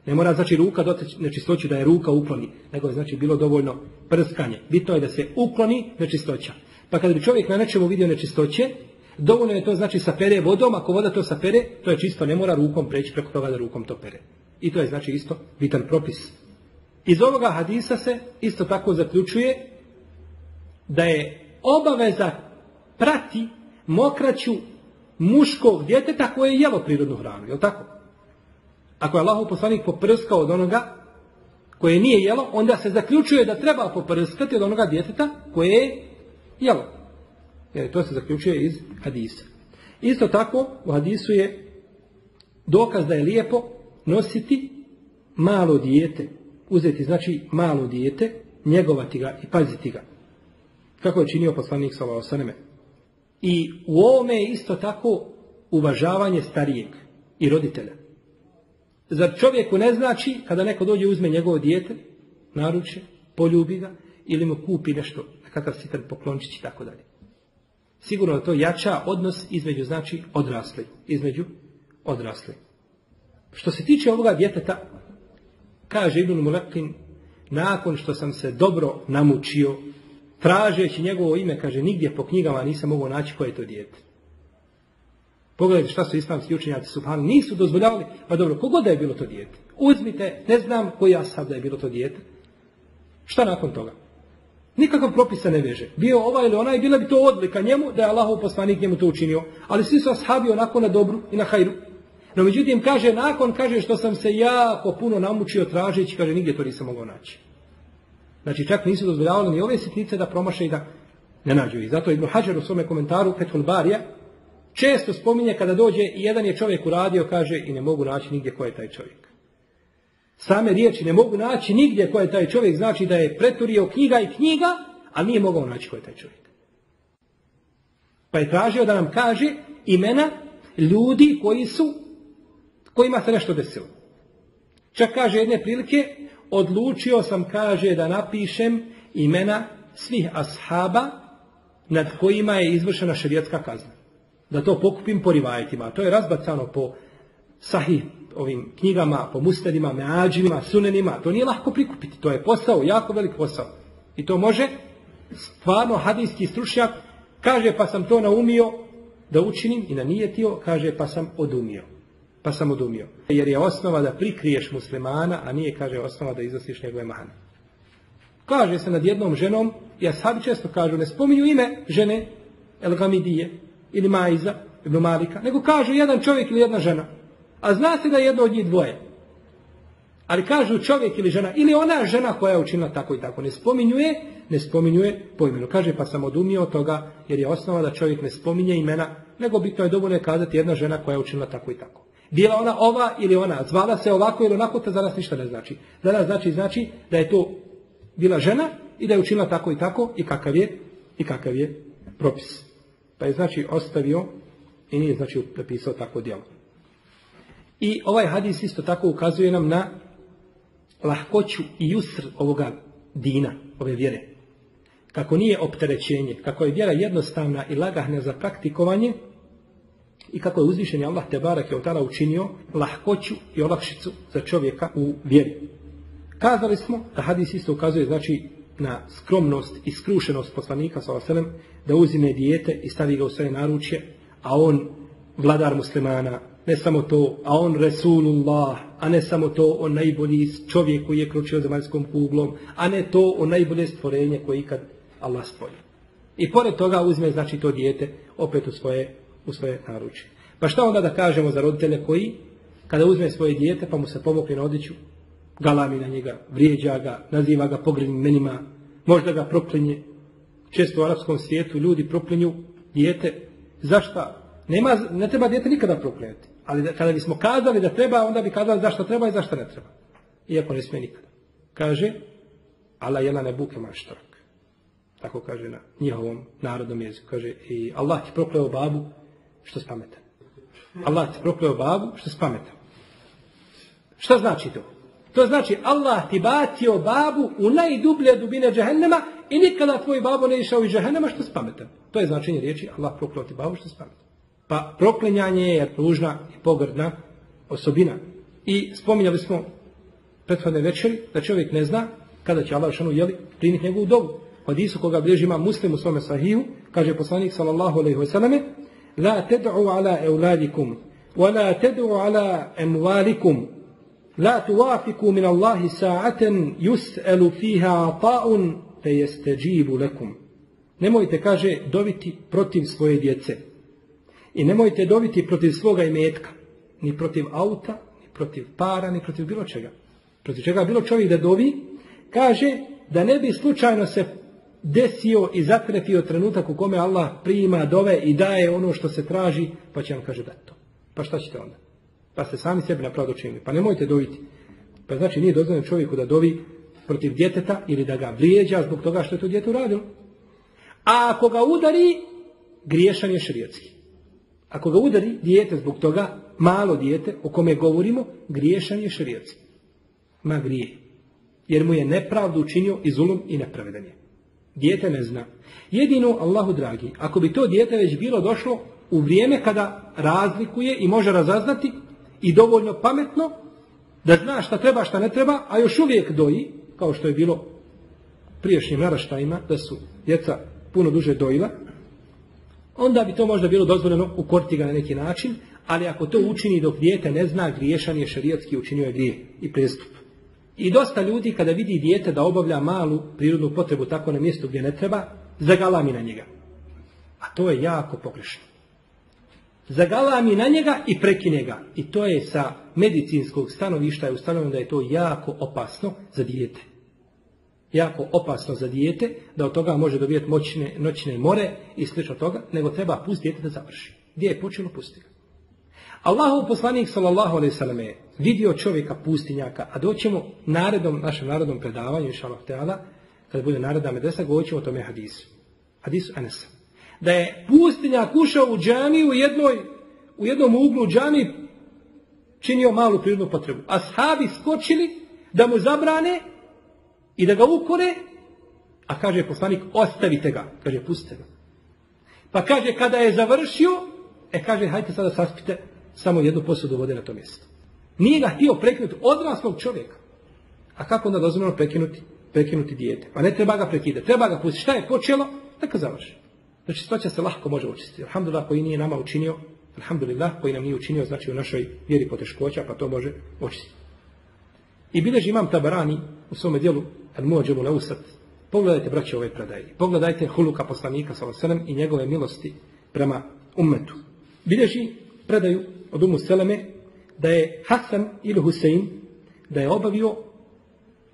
Ne mora znači ruka doteći nečistoću da je ruka ukloni, nego je znači bilo dovoljno prskanje. Bitno je da se ukloni nečistoća. Pa kada bi čovjek na nečemu vidio nečistoće, dovoljno je to znači sapere vodom, ako voda to sapere, to je čisto, ne mora rukom preći preko toga da rukom to pere. I to je znači isto bitan propis. Iz ovoga hadisa se isto tako zaključuje da je obaveza prati mokraću muškog djeteta koje je jelo prirodnu hranu, je li tako? Ako je Allahov poslanik poprskao od onoga koje nije jelo, onda se zaključuje da treba poprskati od onoga djeteta koje je jelo. Jer to se zaključuje iz hadisa. Isto tako u hadisu je dokaz da je lijepo nositi malo dijete, uzeti znači malo dijete, njegovati ga i paziti ga. Kako je činio poslanik sallallahu i u ovome je isto tako uvažavanje starijeg i roditelja. Zar čovjeku ne znači kada neko dođe uzme njegovo dijete, naruče, poljubi ga ili mu kupi nešto, nekakav sitan poklončić i tako dalje. Sigurno da to jača odnos između znači odrasli, između odrasli. Što se tiče ovoga djeteta, kaže Ibn Mulekin, nakon što sam se dobro namučio tražeći njegovo ime, kaže, nigdje po knjigama nisam mogao naći koje je to dijete. Pogledajte šta su islamski učenjaci subhanu, nisu dozvoljavali, pa dobro, kogod da je bilo to dijete? Uzmite, ne znam koji ja sad da je bilo to dijete. Šta nakon toga? Nikakav propisa ne veže. Bio ovaj ili onaj, bila bi to odlika njemu da je Allahov poslanik njemu to učinio. Ali svi su ashabi onako na dobru i na hajru. No međutim, kaže, nakon, kaže, što sam se jako puno namučio tražeći, kaže, nigdje to nisam mogao naći. Znači čak nisu dozvoljavali ni ove sitnice da promaše i da ne nađu ih. Zato Ibn Hajar u svome komentaru Fethul Barija često spominje kada dođe i jedan je čovjek uradio, kaže i ne mogu naći nigdje ko je taj čovjek. Same riječi ne mogu naći nigdje ko je taj čovjek, znači da je preturio knjiga i knjiga, a nije mogao naći ko je taj čovjek. Pa je tražio da nam kaže imena ljudi koji su, kojima se nešto desilo. Čak kaže jedne prilike, odlučio sam, kaže, da napišem imena svih ashaba nad kojima je izvršena šerijatska kazna. Da to pokupim po rivajetima. To je razbacano po sahih ovim knjigama, po mustedima, meađima, sunenima. To nije lahko prikupiti. To je posao, jako velik posao. I to može stvarno hadijski stručnjak kaže pa sam to naumio da učinim i nanijetio, kaže pa sam odumio pa sam odumio. Jer je osnova da prikriješ muslimana, a nije, kaže, osnova da iznosiš njegove mane. Kaže se nad jednom ženom, ja sad često kažu, ne spominju ime žene, El Gamidije, ili Majza, Ibn Malika, nego kažu jedan čovjek ili jedna žena. A zna se da je jedno od njih dvoje. Ali kažu čovjek ili žena, ili ona žena koja je učinila tako i tako. Ne spominjuje, ne spominjuje po imenu. Kaže, pa sam odumio od toga, jer je osnova da čovjek ne spominje imena, nego bitno je dovoljno je kazati jedna žena koja je učinila tako i tako. Bila ona ova ili ona, zvala se ovako ili onako, to za nas ništa ne znači. Za nas znači, znači da je to bila žena i da je učinila tako i tako i kakav je, i kakav je propis. Pa je znači ostavio i nije znači napisao tako djelo. I ovaj hadis isto tako ukazuje nam na lahkoću i jusr ovoga dina, ove vjere. Kako nije opterećenje, kako je vjera jednostavna i lagahna za praktikovanje i kako je uzvišen Allah te barak je od učinio lahkoću i olakšicu za čovjeka u vjeri. Kazali smo da hadis isto ukazuje znači na skromnost i skrušenost poslanika s.a.v. da uzime dijete i stavi ga u svoje naručje, a on vladar muslimana, ne samo to, a on Resulullah, a ne samo to, on najbolji čovjek koji je kročio zemaljskom kuglom, a ne to, on najbolje stvorenje koje ikad Allah stvori. I pored toga uzme znači to dijete opet u svoje, u svoje naručje. Pa šta onda da kažemo za roditelje koji, kada uzme svoje dijete pa mu se pomokne na odiću, galami na njega, vrijeđa ga, naziva ga pogrednim menima, možda ga proklinje. Često u arapskom svijetu ljudi proklinju dijete. Zašto? Nema, ne treba dijete nikada proklinjati. Ali da, kada bismo kazali da treba, onda bi kazali zašto treba i zašto ne treba. Iako ne smije nikada. Kaže, ala jela ne buke maštorak. Tako kaže na njihovom narodnom jeziku. Kaže, i Allah ti prokleo babu što spametan. Allah ti prokleo babu što spametan. Šta znači to? To znači Allah ti bacio babu u najdublje dubine džehennema i nikada tvoj babo ne išao iz džehennema što si pametan. To je značenje riječi Allah prokleo ti babu što si pametan. Pa proklenjanje je ružna i pogrdna osobina. I spominjali smo prethodne večeri da čovjek ne zna kada će Allah šanu jeli primiti njegovu dobu. Od Isu koga bliži ima muslim u svome sahihu, kaže poslanik sallallahu alaihi wasallam Ala euladikum, wa la ted'u ala emvalikum, La tuwafiku min Allahi sa'aten yus'elu fiha ta'un te jesteđibu lekum. Nemojte, kaže, dobiti protiv svoje djece. I nemojte dobiti protiv svoga imetka. Ni protiv auta, ni protiv para, ni protiv bilo čega. Protiv čega bilo čovjek da dovi, kaže da ne bi slučajno se desio i zatrefio trenutak u kome Allah prima dove i daje ono što se traži, pa će vam kaže da to. Pa šta ćete onda? Pa ste sami sebi napravdu činili. Pa nemojte doviti. Pa znači nije dozvoljeno čovjeku da dovi protiv djeteta ili da ga vrijeđa zbog toga što je to djete uradilo. A ako ga udari, griješan je širijetski. Ako ga udari dijete zbog toga, malo dijete o kome govorimo, griješan je širijetski. Ma grije. Jer mu je nepravdu učinio i zulum i nepravedan je. Dijete ne zna. Jedino Allahu dragi, ako bi to dijete već bilo došlo u vrijeme kada razlikuje i može razaznati, i dovoljno pametno da zna šta treba, šta ne treba, a još uvijek doji, kao što je bilo priješnjim naraštajima, da su djeca puno duže dojila, onda bi to možda bilo dozvoljeno ukoriti ga na neki način, ali ako to učini dok dijete ne zna, griješan je šarijatski učinio je grije i prestup. I dosta ljudi kada vidi dijete da obavlja malu prirodnu potrebu tako na mjestu gdje ne treba, zagalami na njega. A to je jako pogrešno zagalami na njega i prekine ga. I to je sa medicinskog stanovišta je ustanovljeno da je to jako opasno za dijete. Jako opasno za dijete, da od toga može dobijeti moćne, noćne more i slično toga, nego treba pustiti dijete da završi. Gdje je počelo, pusti ga. Allahov poslanik sallallahu alejhi ve je vidio čovjeka pustinjaka, a doćemo naredom našem narodnom predavanju inshallah teala, kad bude naredna medresa, govorit o tome hadisu. Hadisu Anasa da je pustinjak ušao u džamiju u, jednoj, u jednom uglu džami činio malu prirodnu potrebu. A sahabi skočili da mu zabrane i da ga ukore, a kaže poslanik, ostavite ga. Kaže, pustite ga. Pa kaže, kada je završio, e kaže, hajte sada saspite samo jednu posudu vode na to mjesto. Nije ga htio prekinuti odraslog čovjeka. A kako onda dozvoljeno prekinuti, prekinuti dijete? Pa ne treba ga prekidati, treba ga pustiti. Šta je počelo? Neka završi. Znači čistoća se lahko može učistiti. Alhamdulillah koji nije nama učinio, alhamdulillah koji nam nije učinio, znači u našoj vjeri poteškoća, pa to može očistiti. I bileži imam tabarani u svome dijelu al muadžabu lausat. Pogledajte, braće, ove predaje. Pogledajte huluka poslanika sallallahu i njegove milosti prema ummetu. Bileži predaju od umu Seleme da je Hasan ili Husein da je obavio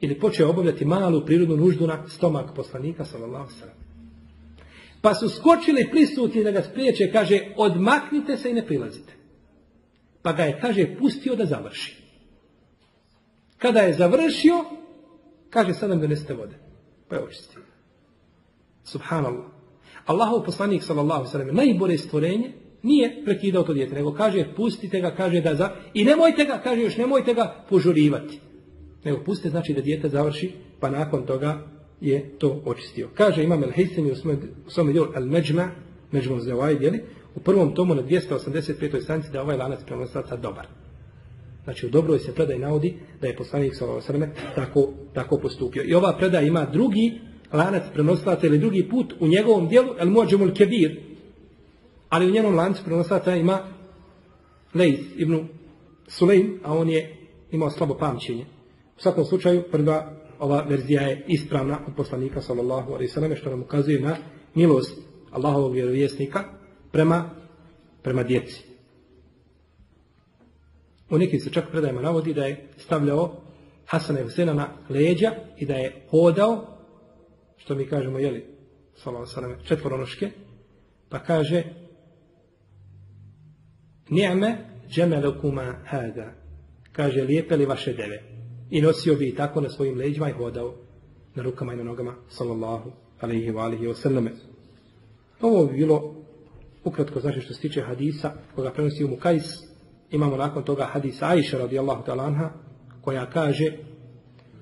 ili počeo obavljati malu prirodnu nuždu na stomak poslanika sallallahu sallam. Pa su skočili prisutni da ga spriječe, kaže, odmaknite se i ne prilazite. Pa ga je, kaže, pustio da završi. Kada je završio, kaže, sad nam donesete vode. Pa je očistio. Subhanallah. Allahov poslanik, sallallahu sallam, najbolje stvorenje, nije prekidao to dijete, nego kaže, pustite ga, kaže da za... I nemojte ga, kaže još, nemojte ga požurivati. Nego pustite, znači da dijete završi, pa nakon toga je to očistio. Kaže Imam El-Hejsemi u svom dijelu Al-Međma, Međma za ovaj dijeli, u prvom tomu na 285. stranici da ovaj lanac prenosilaca dobar. Znači u dobroj se predaj navodi da je poslanik s.a.v. Tako, tako postupio. I ova predaj ima drugi lanac prenosilaca ili drugi put u njegovom dijelu El Muadžemul Kebir. Ali u njenom lancu prenosilaca ima Lejz ibn Sulejm, a on je imao slabo pamćenje. U svakom slučaju prva ova verzija je ispravna od poslanika sallallahu alejhi ve selleme što nam ukazuje na milost Allahovog vjerovjesnika prema prema djeci. U nekim se čak predajama navodi da je stavljao Hasana i Husena na leđa i da je hodao, što mi kažemo, jeli, sallallahu alejhi ve četvoronoške, pa kaže Ni'me džemelukuma hada. Kaže, lijepe li vaše deve? I nosio bi tako na svojim leđima i hodao na rukama i na nogama, sallallahu alaihi wa alihi wa sallame. Ovo bi bilo ukratko znači što se tiče hadisa koga prenosi u Mukajs. Imamo nakon toga hadisa Aisha radijallahu ta'ala anha koja kaže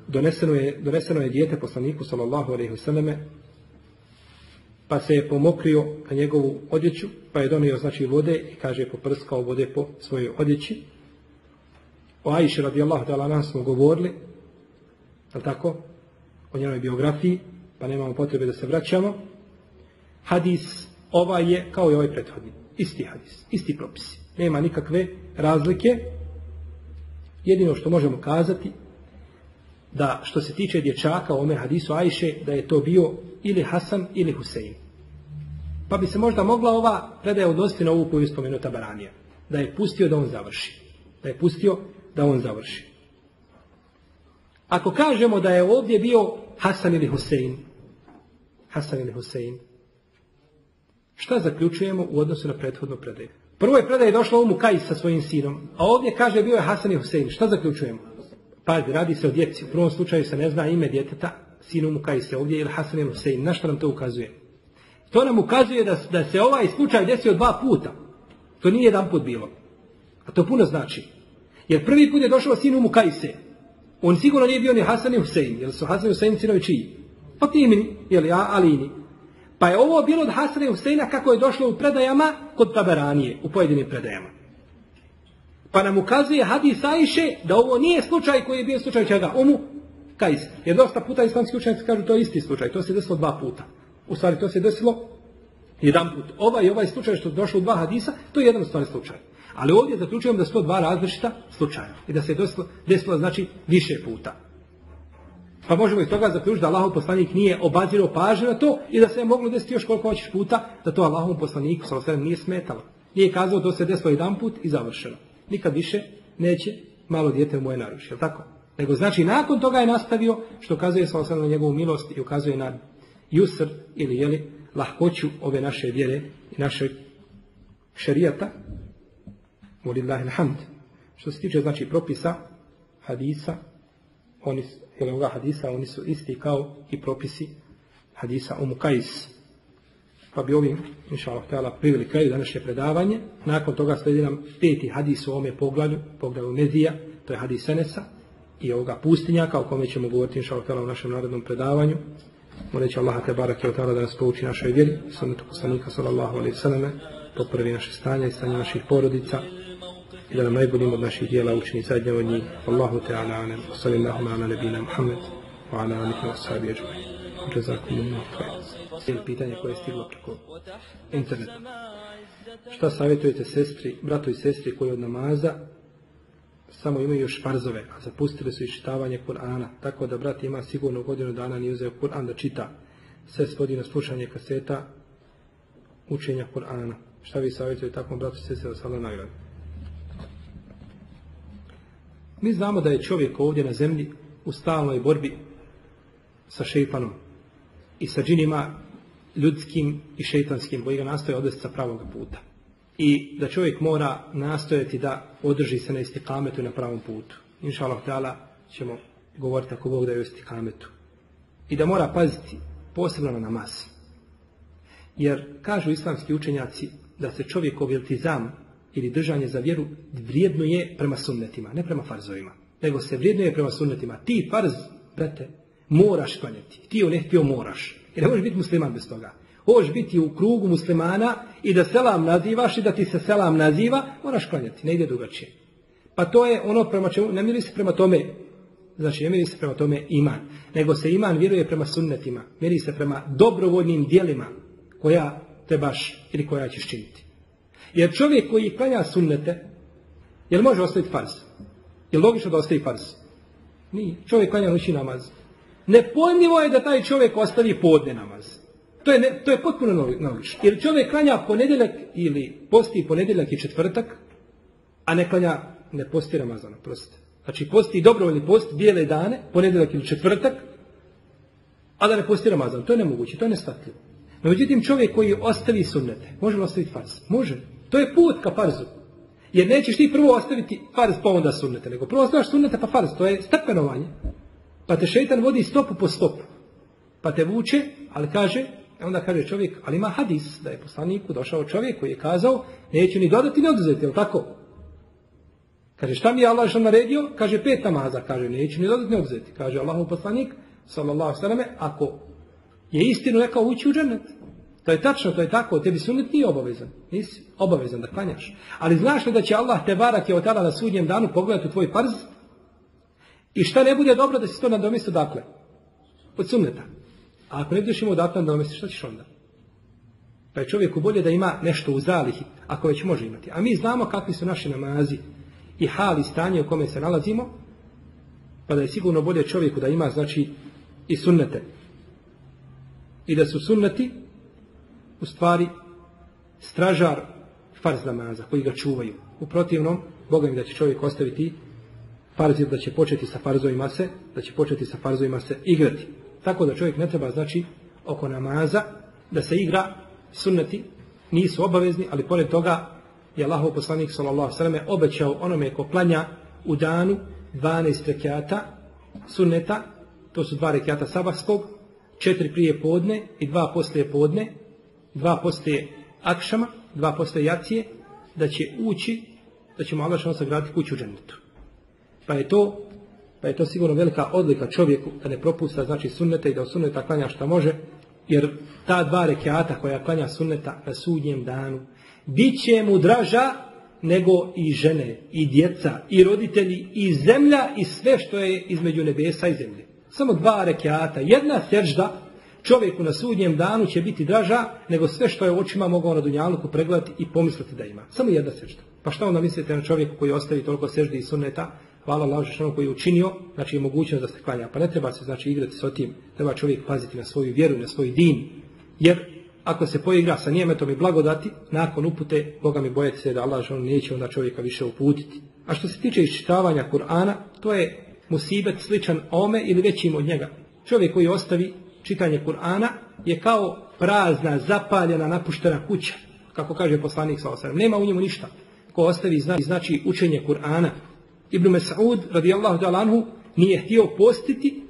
doneseno je, doneseno je dijete poslaniku sallallahu alaihi wa sallame pa se je pomokrio na njegovu odjeću pa je donio znači vode i kaže poprskao vode po svojoj odjeći O Ajši radijallahu ta'ala nas smo govorili, je tako? O njenoj biografiji, pa nemamo potrebe da se vraćamo. Hadis ovaj je kao i ovaj prethodni. Isti hadis, isti propisi. Nema nikakve razlike. Jedino što možemo kazati, da što se tiče dječaka u hadisu Ajše, da je to bio ili Hasan ili Husein. Pa bi se možda mogla ova predaja odnositi na ovu koju spomenuta Baranija. Da je pustio da on završi. Da je pustio da on završi. Ako kažemo da je ovdje bio Hasan ili Husein, Hasan ili Husein, šta zaključujemo u odnosu na prethodnu predaju? Prvo je predaj došla u Mukaj sa svojim sinom, a ovdje kaže bio je Hasan i Husein. Šta zaključujemo? Pa radi se o djeci. U prvom slučaju se ne zna ime djeteta, sinu Mukaj se ovdje ili Hasan ili Husein. Na što nam to ukazuje? To nam ukazuje da, da se ovaj slučaj desio dva puta. To nije jedan put bilo. A to puno znači. Jer prvi put je došao sin Umu Kajse. On sigurno nije bio ni Hasan i Husein. Jer su Hasan i Husein sinovi čiji? Pa timini, jel ja, Alini. Pa je ovo bilo od Hasana i Huseina kako je došlo u predajama kod Taberanije, u pojedinim predajama. Pa nam ukazuje hadis Ajše da ovo nije slučaj koji je bio slučaj čega? Umu Kajse. Jer dosta puta islamski učenjaci kažu to je isti slučaj. To se desilo dva puta. U stvari to se desilo jedan put. Ovaj i ovaj slučaj što je došlo u dva hadisa, to je jedan stvari slučaj. Ali ovdje zaključujemo da su to dva različita slučaja. I da se desilo, desilo znači više puta. Pa možemo iz toga zaključiti da Allahov poslanik nije obazirao pažnju na to i da se je moglo desiti još koliko hoćeš puta da to Allahovom poslaniku sa nije smetalo. Nije kazao da se desilo jedan put i završeno. Nikad više neće malo dijete moje naruši. Je tako? Nego znači nakon toga je nastavio što kazuje sa osvijem na njegovu milost i ukazuje na jusr ili jeli lahkoću ove naše vjere i našeg šerijata Volillahi alhamd. Što se tiče znači propisa hadisa, oni ili ovoga hadisa, oni su isti kao i propisi hadisa u Mukajs. Pa bi ovim, inša Allah, privili kraju današnje predavanje. Nakon toga sledi nam peti hadis u ovome poglavlju, poglavlju Mezija, to je hadis Senesa i ovoga pustinjaka o kome ćemo govoriti, inša Allah, u našem narodnom predavanju. Moleći Allah te barake od da nas pouči našoj vjeri, sunnetu poslanika sallallahu alaihi sallam, to prvi naše stanje i stanje naših porodica, i da nam najboljim od naših dijela učini zadnje od njih. Allahu Teala anem. Sallallahu ala nebina Muhammed wa ala alihi wa sahabi ajmai. Jazakum Allah khair. Pitanje koje je stiglo preko interneta. Šta savjetujete sestri, brato i sestri koji od namaza samo imaju još farzove, a zapustili su iščitavanje Kur'ana, tako da brat ima sigurno godinu dana nije uzeo Kur'an da čita. Sve svodi na slušanje kaseta učenja Kur'ana. Šta vi savjetujete takvom bratu i sestri da sada nagradu? Mi znamo da je čovjek ovdje na zemlji u stalnoj borbi sa šeipanom i sa džinima ljudskim i šeitanskim koji ga nastoje odvesti sa pravog puta. I da čovjek mora nastojati da održi se na istikametu i na pravom putu. Inša Allah ćemo govoriti ako Bog da je u istikametu. I da mora paziti posebno na namaz. Jer kažu islamski učenjaci da se čovjekov iltizam ili držanje za vjeru vrijednuje prema sunnetima, ne prema farzovima. Nego se vrijednuje prema sunnetima. Ti farz, brate, moraš klanjati. Ti ne htio moraš. I ne možeš biti musliman bez toga. Možeš biti u krugu muslimana i da selam nazivaš i da ti se selam naziva, moraš klanjati. Ne ide drugačije. Pa to je ono prema čemu, ne miri se prema tome, znači ne miri se prema tome iman, nego se iman vjeruje prema sunnetima, miri se prema dobrovoljnim dijelima koja trebaš ili koja ćeš činiti. Jer čovjek koji klanja sunnete, jel može ostaviti farz? Je logično da ostavi farz? Nije. Čovjek klanja noći namaz. Nepojmljivo je da taj čovjek ostavi podne namaz. To je, ne, to je potpuno nelogično. Jer čovjek klanja ponedjeljak ili posti ponedjeljak i četvrtak, a ne klanja, ne posti Ramazan, prostite. Znači posti dobrovoljni post bijele dane, ponedjeljak ili četvrtak, a da ne posti Ramazan. To je nemoguće, to je neshvatljivo. No, međutim, čovjek koji ostavi sunnete, može ostaviti farz? Može. To je put ka farzu. Jer nećeš ti prvo ostaviti farz pa onda sunnete, nego prvo ostaviš sunnete pa farz. To je stepenovanje. Pa te šeitan vodi stopu po stopu. Pa te vuče, ali kaže, onda kaže čovjek, ali ima hadis, da je poslaniku došao čovjek koji je kazao, neće ni dodati ni oduzeti, jel tako? Kaže, šta mi je Allah što naredio? Kaže, pet namaza. Kaže, neću ni dodati ni oduzeti. Kaže, Allahov poslanik, sallallahu sallam, ako je istinu rekao ući u džennet. To je tačno, to je tako, tebi sunnet nije obavezan. Nisi obavezan da klanjaš. Ali znaš li da će Allah te je od tada na sudnjem danu pogledati u tvoj parz? I šta ne bude dobro da si to nadomjesto dakle? Od sunneta. A ako ne budeš imao dakle nadomjesti, što ćeš onda? Pa je čovjeku bolje da ima nešto u zalihi, ako već može imati. A mi znamo kakvi su naši namazi i hali stanje u kome se nalazimo, pa da je sigurno bolje čovjeku da ima, znači, i sunnete. I da su sunneti u stvari stražar farz namaza koji ga čuvaju. U protivnom, Boga mi da će čovjek ostaviti farz da će početi sa farzovima se, da će početi sa farzovima se igrati. Tako da čovjek ne treba znači oko namaza da se igra sunneti nisu obavezni, ali pored toga je Allahov poslanik sallallahu ve obećao onome ko klanja u danu 12 rekata sunneta, to su dva rekata sabahskog, četiri prije podne i dva poslije podne, dva poslije akšama, dva poslije jacije, da će ući, da će mu Allah sagraditi kuću u. Pa je to pa je to sigurno velika odlika čovjeku da ne propusta znači sunnete i da sunneta klanja što može, jer ta dva rekiata koja klanja sunneta na sudnjem danu, bit će mu draža nego i žene, i djeca, i roditelji, i zemlja, i sve što je između nebesa i zemlje. Samo dva rekiata, jedna sežda čovjeku na sudnjem danu će biti draža nego sve što je očima mogao na Dunjaluku pregledati i pomisliti da ima. Samo jedna sežda. Pa što onda mislite na čovjeku koji ostavi toliko seždi i sunneta, hvala Allah koji je učinio, znači je mogućnost da se klanja. Pa ne treba se znači igrati s otim, treba čovjek paziti na svoju vjeru, na svoj din. Jer ako se poigra sa njemetom i blagodati, nakon upute, Boga mi bojati se da Allah neće onda čovjeka više uputiti. A što se tiče iščitavanja Kur'ana, to je musibet sličan ome ili većim od njega. Čovjek koji ostavi čitanje Kur'ana je kao prazna, zapaljena, napuštena kuća. Kako kaže poslanik s.a.v. Nema u njemu ništa. Ko ostavi znači učenje Kur'ana. Ibn Mas'ud radijallahu ta'ala anhu nije htio postiti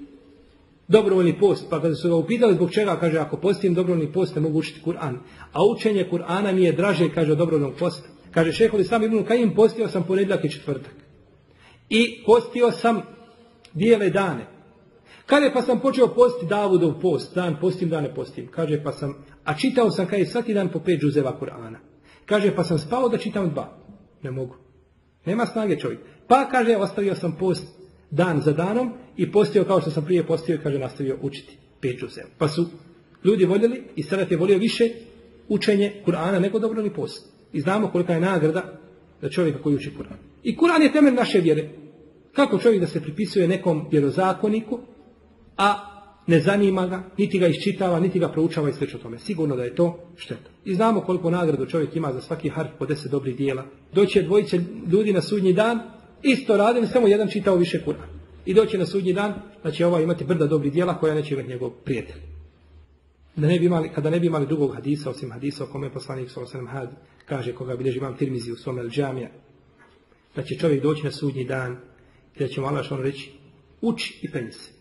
dobrovoljni post. Pa kada su ga upitali zbog čega, kaže ako postim dobrovoljni post ne mogu učiti Kur'an. A učenje Kur'ana mi je draže, kaže, od dobrovoljnog posta. Kaže šeholi sam Ibn Kajim postio sam ponedjeljak i četvrtak. I postio sam bijele dane. Kaže pa sam počeo postiti Davudov post, dan postim, dan ne postim. Kaže pa sam, a čitao sam kaže svaki dan po pet džuzeva Kur'ana. Kaže pa sam spao da čitam dva. Ne mogu. Nema snage čovjek. Pa kaže ostavio sam post dan za danom i postio kao što sam prije postio i kaže nastavio učiti pet džuzeva. Pa su ljudi voljeli i sada je volio više učenje Kur'ana nego dobrovni post. I znamo kolika je nagrada za čovjeka koji uči Kur'an. I Kur'an je temelj naše vjere. Kako čovjek da se pripisuje nekom vjerozakoniku, a ne zanima ga, niti ga iščitava, niti ga proučava i slično tome. Sigurno da je to šteta. I znamo koliko nagradu čovjek ima za svaki harf po deset dobrih dijela. Doće dvojice ljudi na sudnji dan Isto radili, samo jedan čitao više Kur'an. I doće na sudnji dan da će ovaj imati brda dobrih dijela koja neće imati njegov prijatelj. Da ne bi imali, kada ne bi imali drugog hadisa, osim hadisa o kome je poslanik s.a.v. had, kaže koga bilježi imam Tirmizi u svome džamija, da će čovjek doći na sudnji dan i da će mu Allah reći, uči i penji se.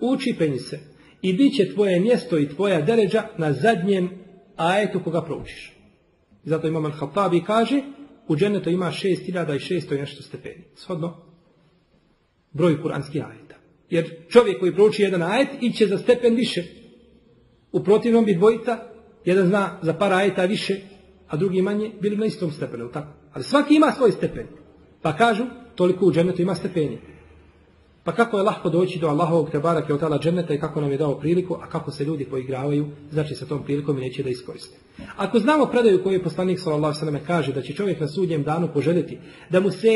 Uči i penji se. I bit će tvoje mjesto i tvoja deređa na zadnjem ajetu koga proučiš. Zato imam Al-Khattabi kaže, u džennetu ima 6600 i nešto stepeni. Shodno broj kuranskih ajeta. Jer čovjek koji prouči jedan ajet iće za stepen više. U protivnom bi dvojica, jedan zna za par ajeta više, a drugi manje, bili na istom stepenu. Tako? Ali svaki ima svoj stepen. Pa kažu, toliko u džennetu ima stepeni. Pa kako je lahko doći do Allahovog tebara je otala dženeta i kako nam je dao priliku, a kako se ljudi poigravaju, znači sa tom prilikom i neće da iskoriste. Ako znamo predaju koju je poslanik sallallahu kaže da će čovjek na sudnjem danu poželjeti da mu se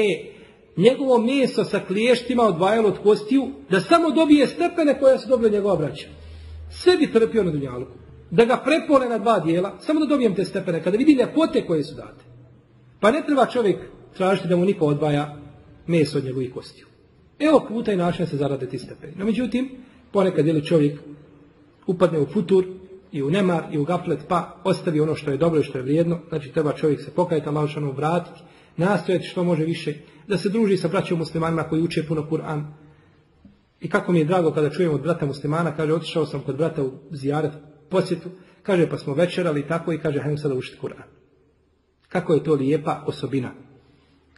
njegovo meso sa kliještima odvajalo od kostiju, da samo dobije stepene koje su dobili njegova braća. Sve bi trpio na dunjaluku. Da ga prepole na dva dijela, samo da dobijem te stepene, kada vidi ljepote koje su date. Pa ne treba čovjek tražiti da mu niko odvaja meso od njegovih kostiju. Evo puta i način se zarade ti stepeni. No međutim, ponekad je čovjek upadne u futur i u nemar i u gaflet, pa ostavi ono što je dobro i što je vrijedno, znači treba čovjek se pokajati, malo vratiti, nastojati što može više, da se druži sa braćom muslimanima koji uče puno Kur'an. I kako mi je drago kada čujem od brata muslimana, kaže, otišao sam kod brata u zijaret posjetu, kaže, pa smo večerali tako i kaže, hajmo sada učiti Kur'an. Kako je to lijepa osobina.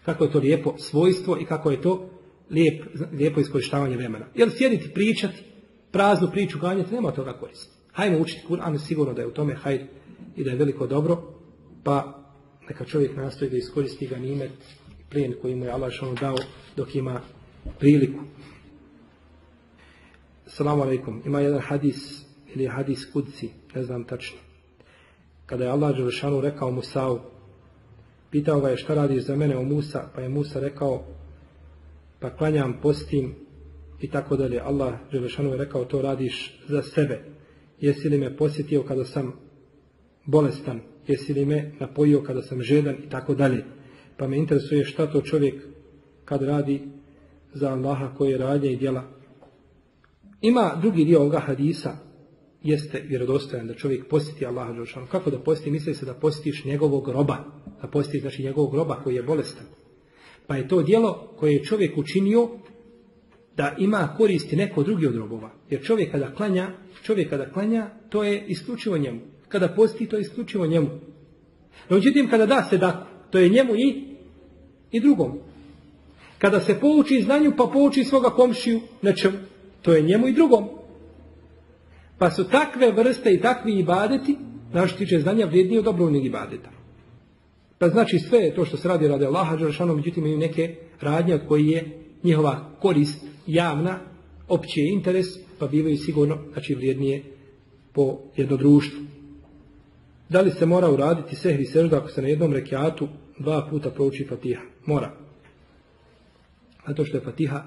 Kako je to lijepo svojstvo i kako je to lijep, lijepo iskorištavanje vremena. Jer sjediti, pričati, praznu priču ganjati, nema toga koristi. Hajmo učiti Kur'an, sigurno da je u tome hajr i da je veliko dobro, pa neka čovjek nastoji da iskoristi ga nimet plijen koji mu je Allah dao dok ima priliku. Salamu alaikum. Ima jedan hadis ili hadis kudci, ne znam tačno. Kada je Allah Đelešanu rekao Musa'u, pitao ga je šta radiš za mene o Musa, pa je Musa rekao, pa klanjam, postim i tako dalje. Allah Đelešanu je rekao, to radiš za sebe. Jesi li me posjetio kada sam bolestan? Jesi li me napojio kada sam žedan i tako dalje? Pa me interesuje šta to čovjek kad radi za Allaha koje radnje i djela. Ima drugi dio ovoga hadisa, jeste vjerodostojan da čovjek posjeti Allaha Đelšanu. Kako da posjeti? Misli se da posjetiš njegovog groba. Da posjetiš znači njegovog groba koji je bolestan. Pa je to djelo koje je čovjek učinio da ima koristi neko drugi od robova. Jer čovjek kada klanja, čovjek kada klanja, to je isključivo njemu. Kada posti, to je isključivo njemu. No, međutim, kada da se da, to je njemu i, i drugom. Kada se pouči znanju, pa pouči svoga komšiju nečemu, to je njemu i drugom. Pa su takve vrste i takvi ibadeti, naš tiče znanja, vrijedniji od dobrovnih ibadeta. Pa znači sve je to što se radi radi Allaha, Đerašanu, međutim imaju neke radnje od koji je njihova korist javna, opći interes, pa bivaju sigurno znači vrijednije po jedno društvo. Da li se mora uraditi sehri sežda ako se na jednom rekiatu dva puta prouči fatiha? Mora. Zato što je fatiha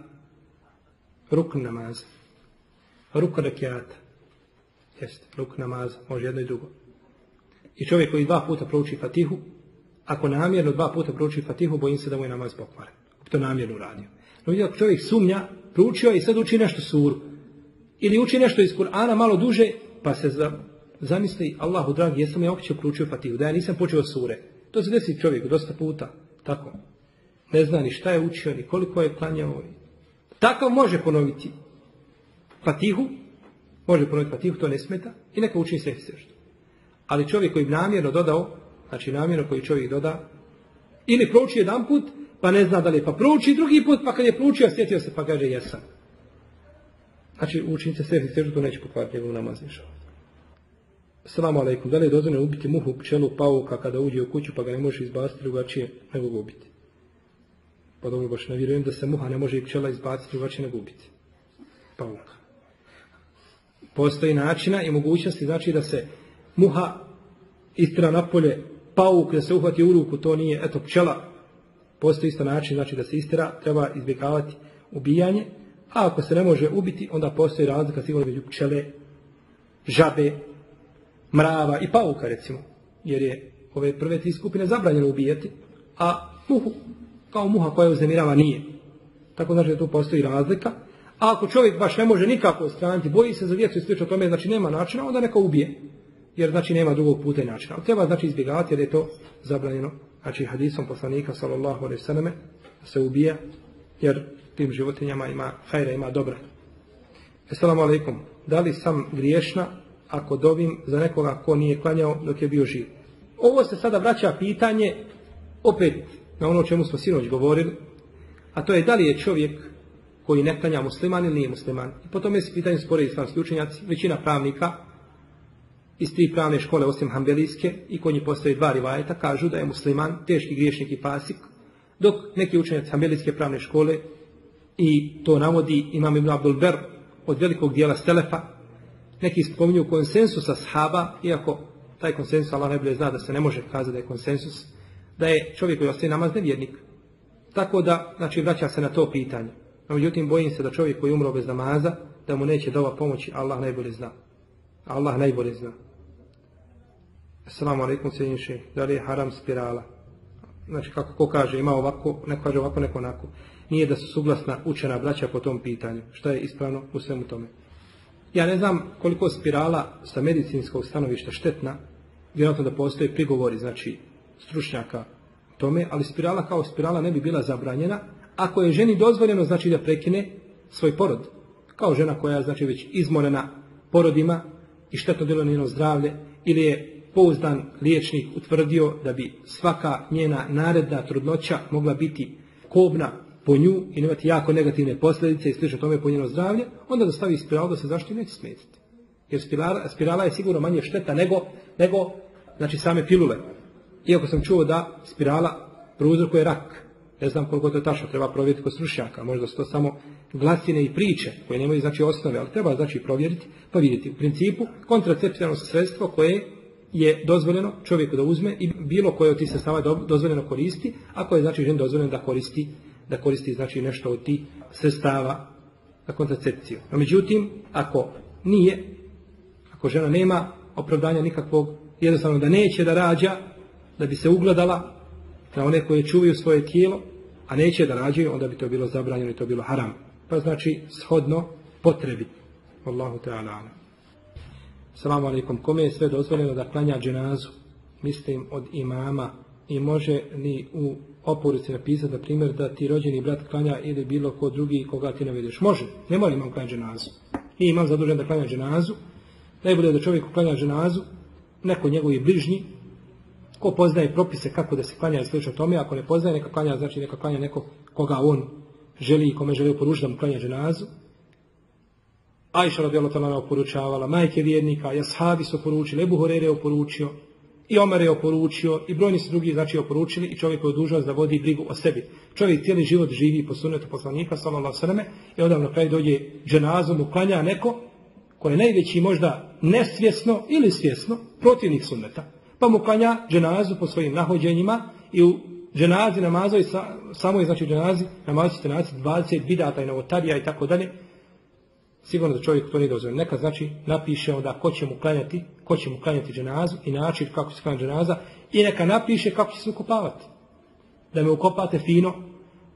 ruk namaza. Ruk rekiata. Jeste, ruk namaza. Može jedno i drugo. I čovjek koji dva puta prouči fatihu, ako namjerno dva puta prouči fatihu, bojim se da mu je namaz pokvaren. To namjerno uradio. No vidio, čovjek sumnja, proučio i sad uči nešto suru. Ili uči nešto iz Kur'ana malo duže, pa se za, zamisli, Allahu dragi, jesam ja opće proučio fatihu, da ja nisam počeo sure. To se desi čovjeku dosta puta. Tako. Ne zna ni šta je učio, ni koliko je klanjao. Takav može ponoviti fatihu, može ponoviti fatihu, to ne smeta, i neka uči se što. Ali čovjek koji bi namjerno dodao, znači namjerno koji čovjek doda, ili prouči jedan put, pa ne zna da li je, pa prouči drugi put, pa kad je proučio, sjetio se, pa kaže jesam. Znači, učinite se seždu, to neće pokvariti njegov namaz, Salamu alaikum, da li je dozvoljeno ubiti muhu, pčelu, pauka kada uđe u kuću pa ga ne može izbaciti drugačije nego ga ubiti? Pa dobro, baš ne vjerujem da se muha ne može i pčela izbaciti drugačije nego ubiti. Pauka. Postoji načina i mogućnosti, znači da se muha istra napolje, pauk da se uhvati u ruku, to nije, eto pčela. Postoji isto način, znači da se istira, treba izbjegavati ubijanje, a ako se ne može ubiti, onda postoji razlika sigurno među pčele, žabe, mrava i pauka recimo, jer je ove prve tri skupine zabranjeno ubijati, a muhu kao muha koja uznemirava nije. Tako znači da tu postoji razlika. A ako čovjek baš ne može nikako ostraniti, boji se za djecu i slično tome, znači nema načina, onda neka ubije. Jer znači nema drugog puta i načina. Ali treba znači izbjegavati jer je to zabranjeno. Znači hadisom poslanika sallallahu alaihi sallam da se ubija jer tim životinjama ima hajra, ima dobra. Assalamu alaikum. Da li sam griješna ako dovim za nekoga ko nije klanjao dok je bio živ? Ovo se sada vraća pitanje opet na ono o čemu smo sinoć govorili, a to je da li je čovjek koji ne klanja musliman ili nije musliman. I po tome se pitanje spore islamski učenjaci, većina pravnika iz tri pravne škole osim hambelijske i kod njih postoje dva rivajeta, kažu da je musliman, teški griješnik i pasik, dok neki učenjaci hambelijske pravne škole i to navodi Imam Ibn Abdul Ber od velikog dijela Selefa, neki spominju konsensusa sahaba, iako taj konsensus Allah najbolje zna da se ne može kazati da je konsensus, da je čovjek koji ostaje namaz nevjernik. Tako da, znači, vraća se na to pitanje. No, međutim, bojim se da čovjek koji umro bez namaza, da mu neće dova pomoći, Allah najbolje zna. Allah najbolje zna. Assalamu alaikum srednjiše, da li je haram spirala? Znači, kako ko kaže, ima ovako, neko kaže ovako, neko onako. Nije da su suglasna učena braća po tom pitanju. Šta je ispravno u svemu tome? Ja ne znam koliko spirala sa medicinskog stanovišta štetna, vjerojatno da postoje prigovori, znači, stručnjaka tome, ali spirala kao spirala ne bi bila zabranjena, ako je ženi dozvoljeno, znači da prekine svoj porod. Kao žena koja je, znači, već izmorena porodima i štetno bilo njeno zdravlje, ili je pouzdan liječnik utvrdio da bi svaka njena naredna trudnoća mogla biti kobna po nju i imati jako negativne posljedice i slično tome po njeno zdravlje, onda da stavi spiralu da se zašto neće smetiti. Jer spirala, spirala je sigurno manje šteta nego, nego znači same pilule. Iako sam čuo da spirala prouzrokuje rak. Ne znam koliko to tačno treba provjeriti kod stručnjaka. Možda su to samo glasine i priče koje nemaju znači osnove, ali treba znači provjeriti, pa vidjeti. U principu kontracepcijano sredstvo koje je dozvoljeno čovjeku da uzme i bilo koje od tih sredstava dozvoljeno koristi, ako je znači žen dozvoljeno da koristi, da koristi znači nešto od tih sredstava za kontracepciju. No međutim, ako nije, ako žena nema opravdanja nikakvog, jednostavno da neće da rađa, da bi se ugledala na one koje čuvaju svoje tijelo, a neće da rađaju, onda bi to bilo zabranjeno i to bilo haram. Pa znači shodno potrebi. Allahu Teala. Salamu alaikum. Kome je sve dozvoljeno da klanja dženazu? Mislim od imama i može li u oporuci napisati, na primjer, da ti rođeni brat klanja ili bilo ko drugi koga ti ne vidiš? Može. Ne mora imam klanja dženazu. I imam zadužen da klanja dženazu. Najbolje da čovjek klanja dženazu, neko njegovi bližnji, ko poznaje propise kako da se klanja i slično tome, ako ne poznaje neka klanja, znači neka klanja neko koga on želi i kome želi oporučiti da mu klanja dženazu. Ajša radijallahu ta'ala oporučavala, majke vjernika, i ashabi su oporučili, Ebu Horere je oporučio, i Omer je oporučio, i brojni su drugi znači oporučili i čovjek je dužnost da vodi brigu o sebi. Čovjek cijeli život živi po sunnetu poslanika, sallallahu sallam, i onda na kraju dođe dženazom, uklanja neko koji je najveći možda nesvjesno ili svjesno protivnik sunneta. Pa mu klanja dženazu po svojim nahođenjima i u dženazi namazovi, samo je znači dženazi, namazi ćete naći 20 bidata i novotarija i tako dalje, sigurno da čovjek to nije dozvoljeno. Neka znači napiše onda ko će mu klanjati, ko će mu klanjati dženazu i način kako se klanja dženaza i neka napiše kako će se ukopavati. Da me ukopate fino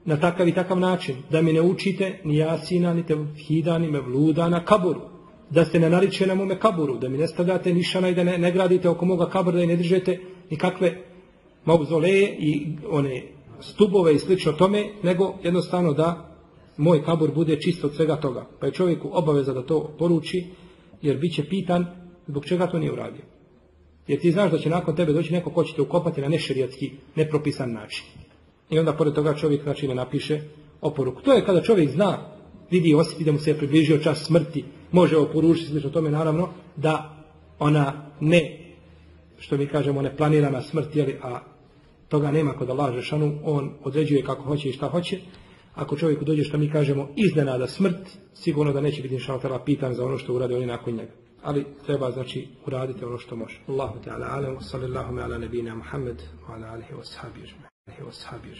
na takav i takav način. Da mi ne učite ni jasina, ni tevhida, ni mevluda na kaburu. Da se ne nariče na mome kaburu. Da mi ne stavljate nišana i da ne, ne gradite oko moga kabura da i ne držete nikakve mauzoleje i one stubove i slično tome, nego jednostavno da moj kabur bude čist od svega toga. Pa je čovjeku obaveza da to poruči, jer bit će pitan zbog čega to nije uradio. Jer ti znaš da će nakon tebe doći neko ko će te ukopati na nešerijatski, nepropisan način. I onda pored toga čovjek znači ne napiše oporuku. To je kada čovjek zna, vidi i osjeti da mu se je približio čas smrti, može oporučiti znači tome naravno da ona ne, što mi kažemo, ne planirana smrt, jeli, a toga nema kod Allah šanu, on određuje kako hoće i šta hoće, ako čovjeku dođe što mi kažemo iznenada smrt, sigurno da neće biti inšaltala pitan za ono što urade oni nakon njega. Ali treba znači uraditi ono što može. Allahu Teala alemu, sallallahu ala nebina Muhammed, wa ala alihi wa sahabi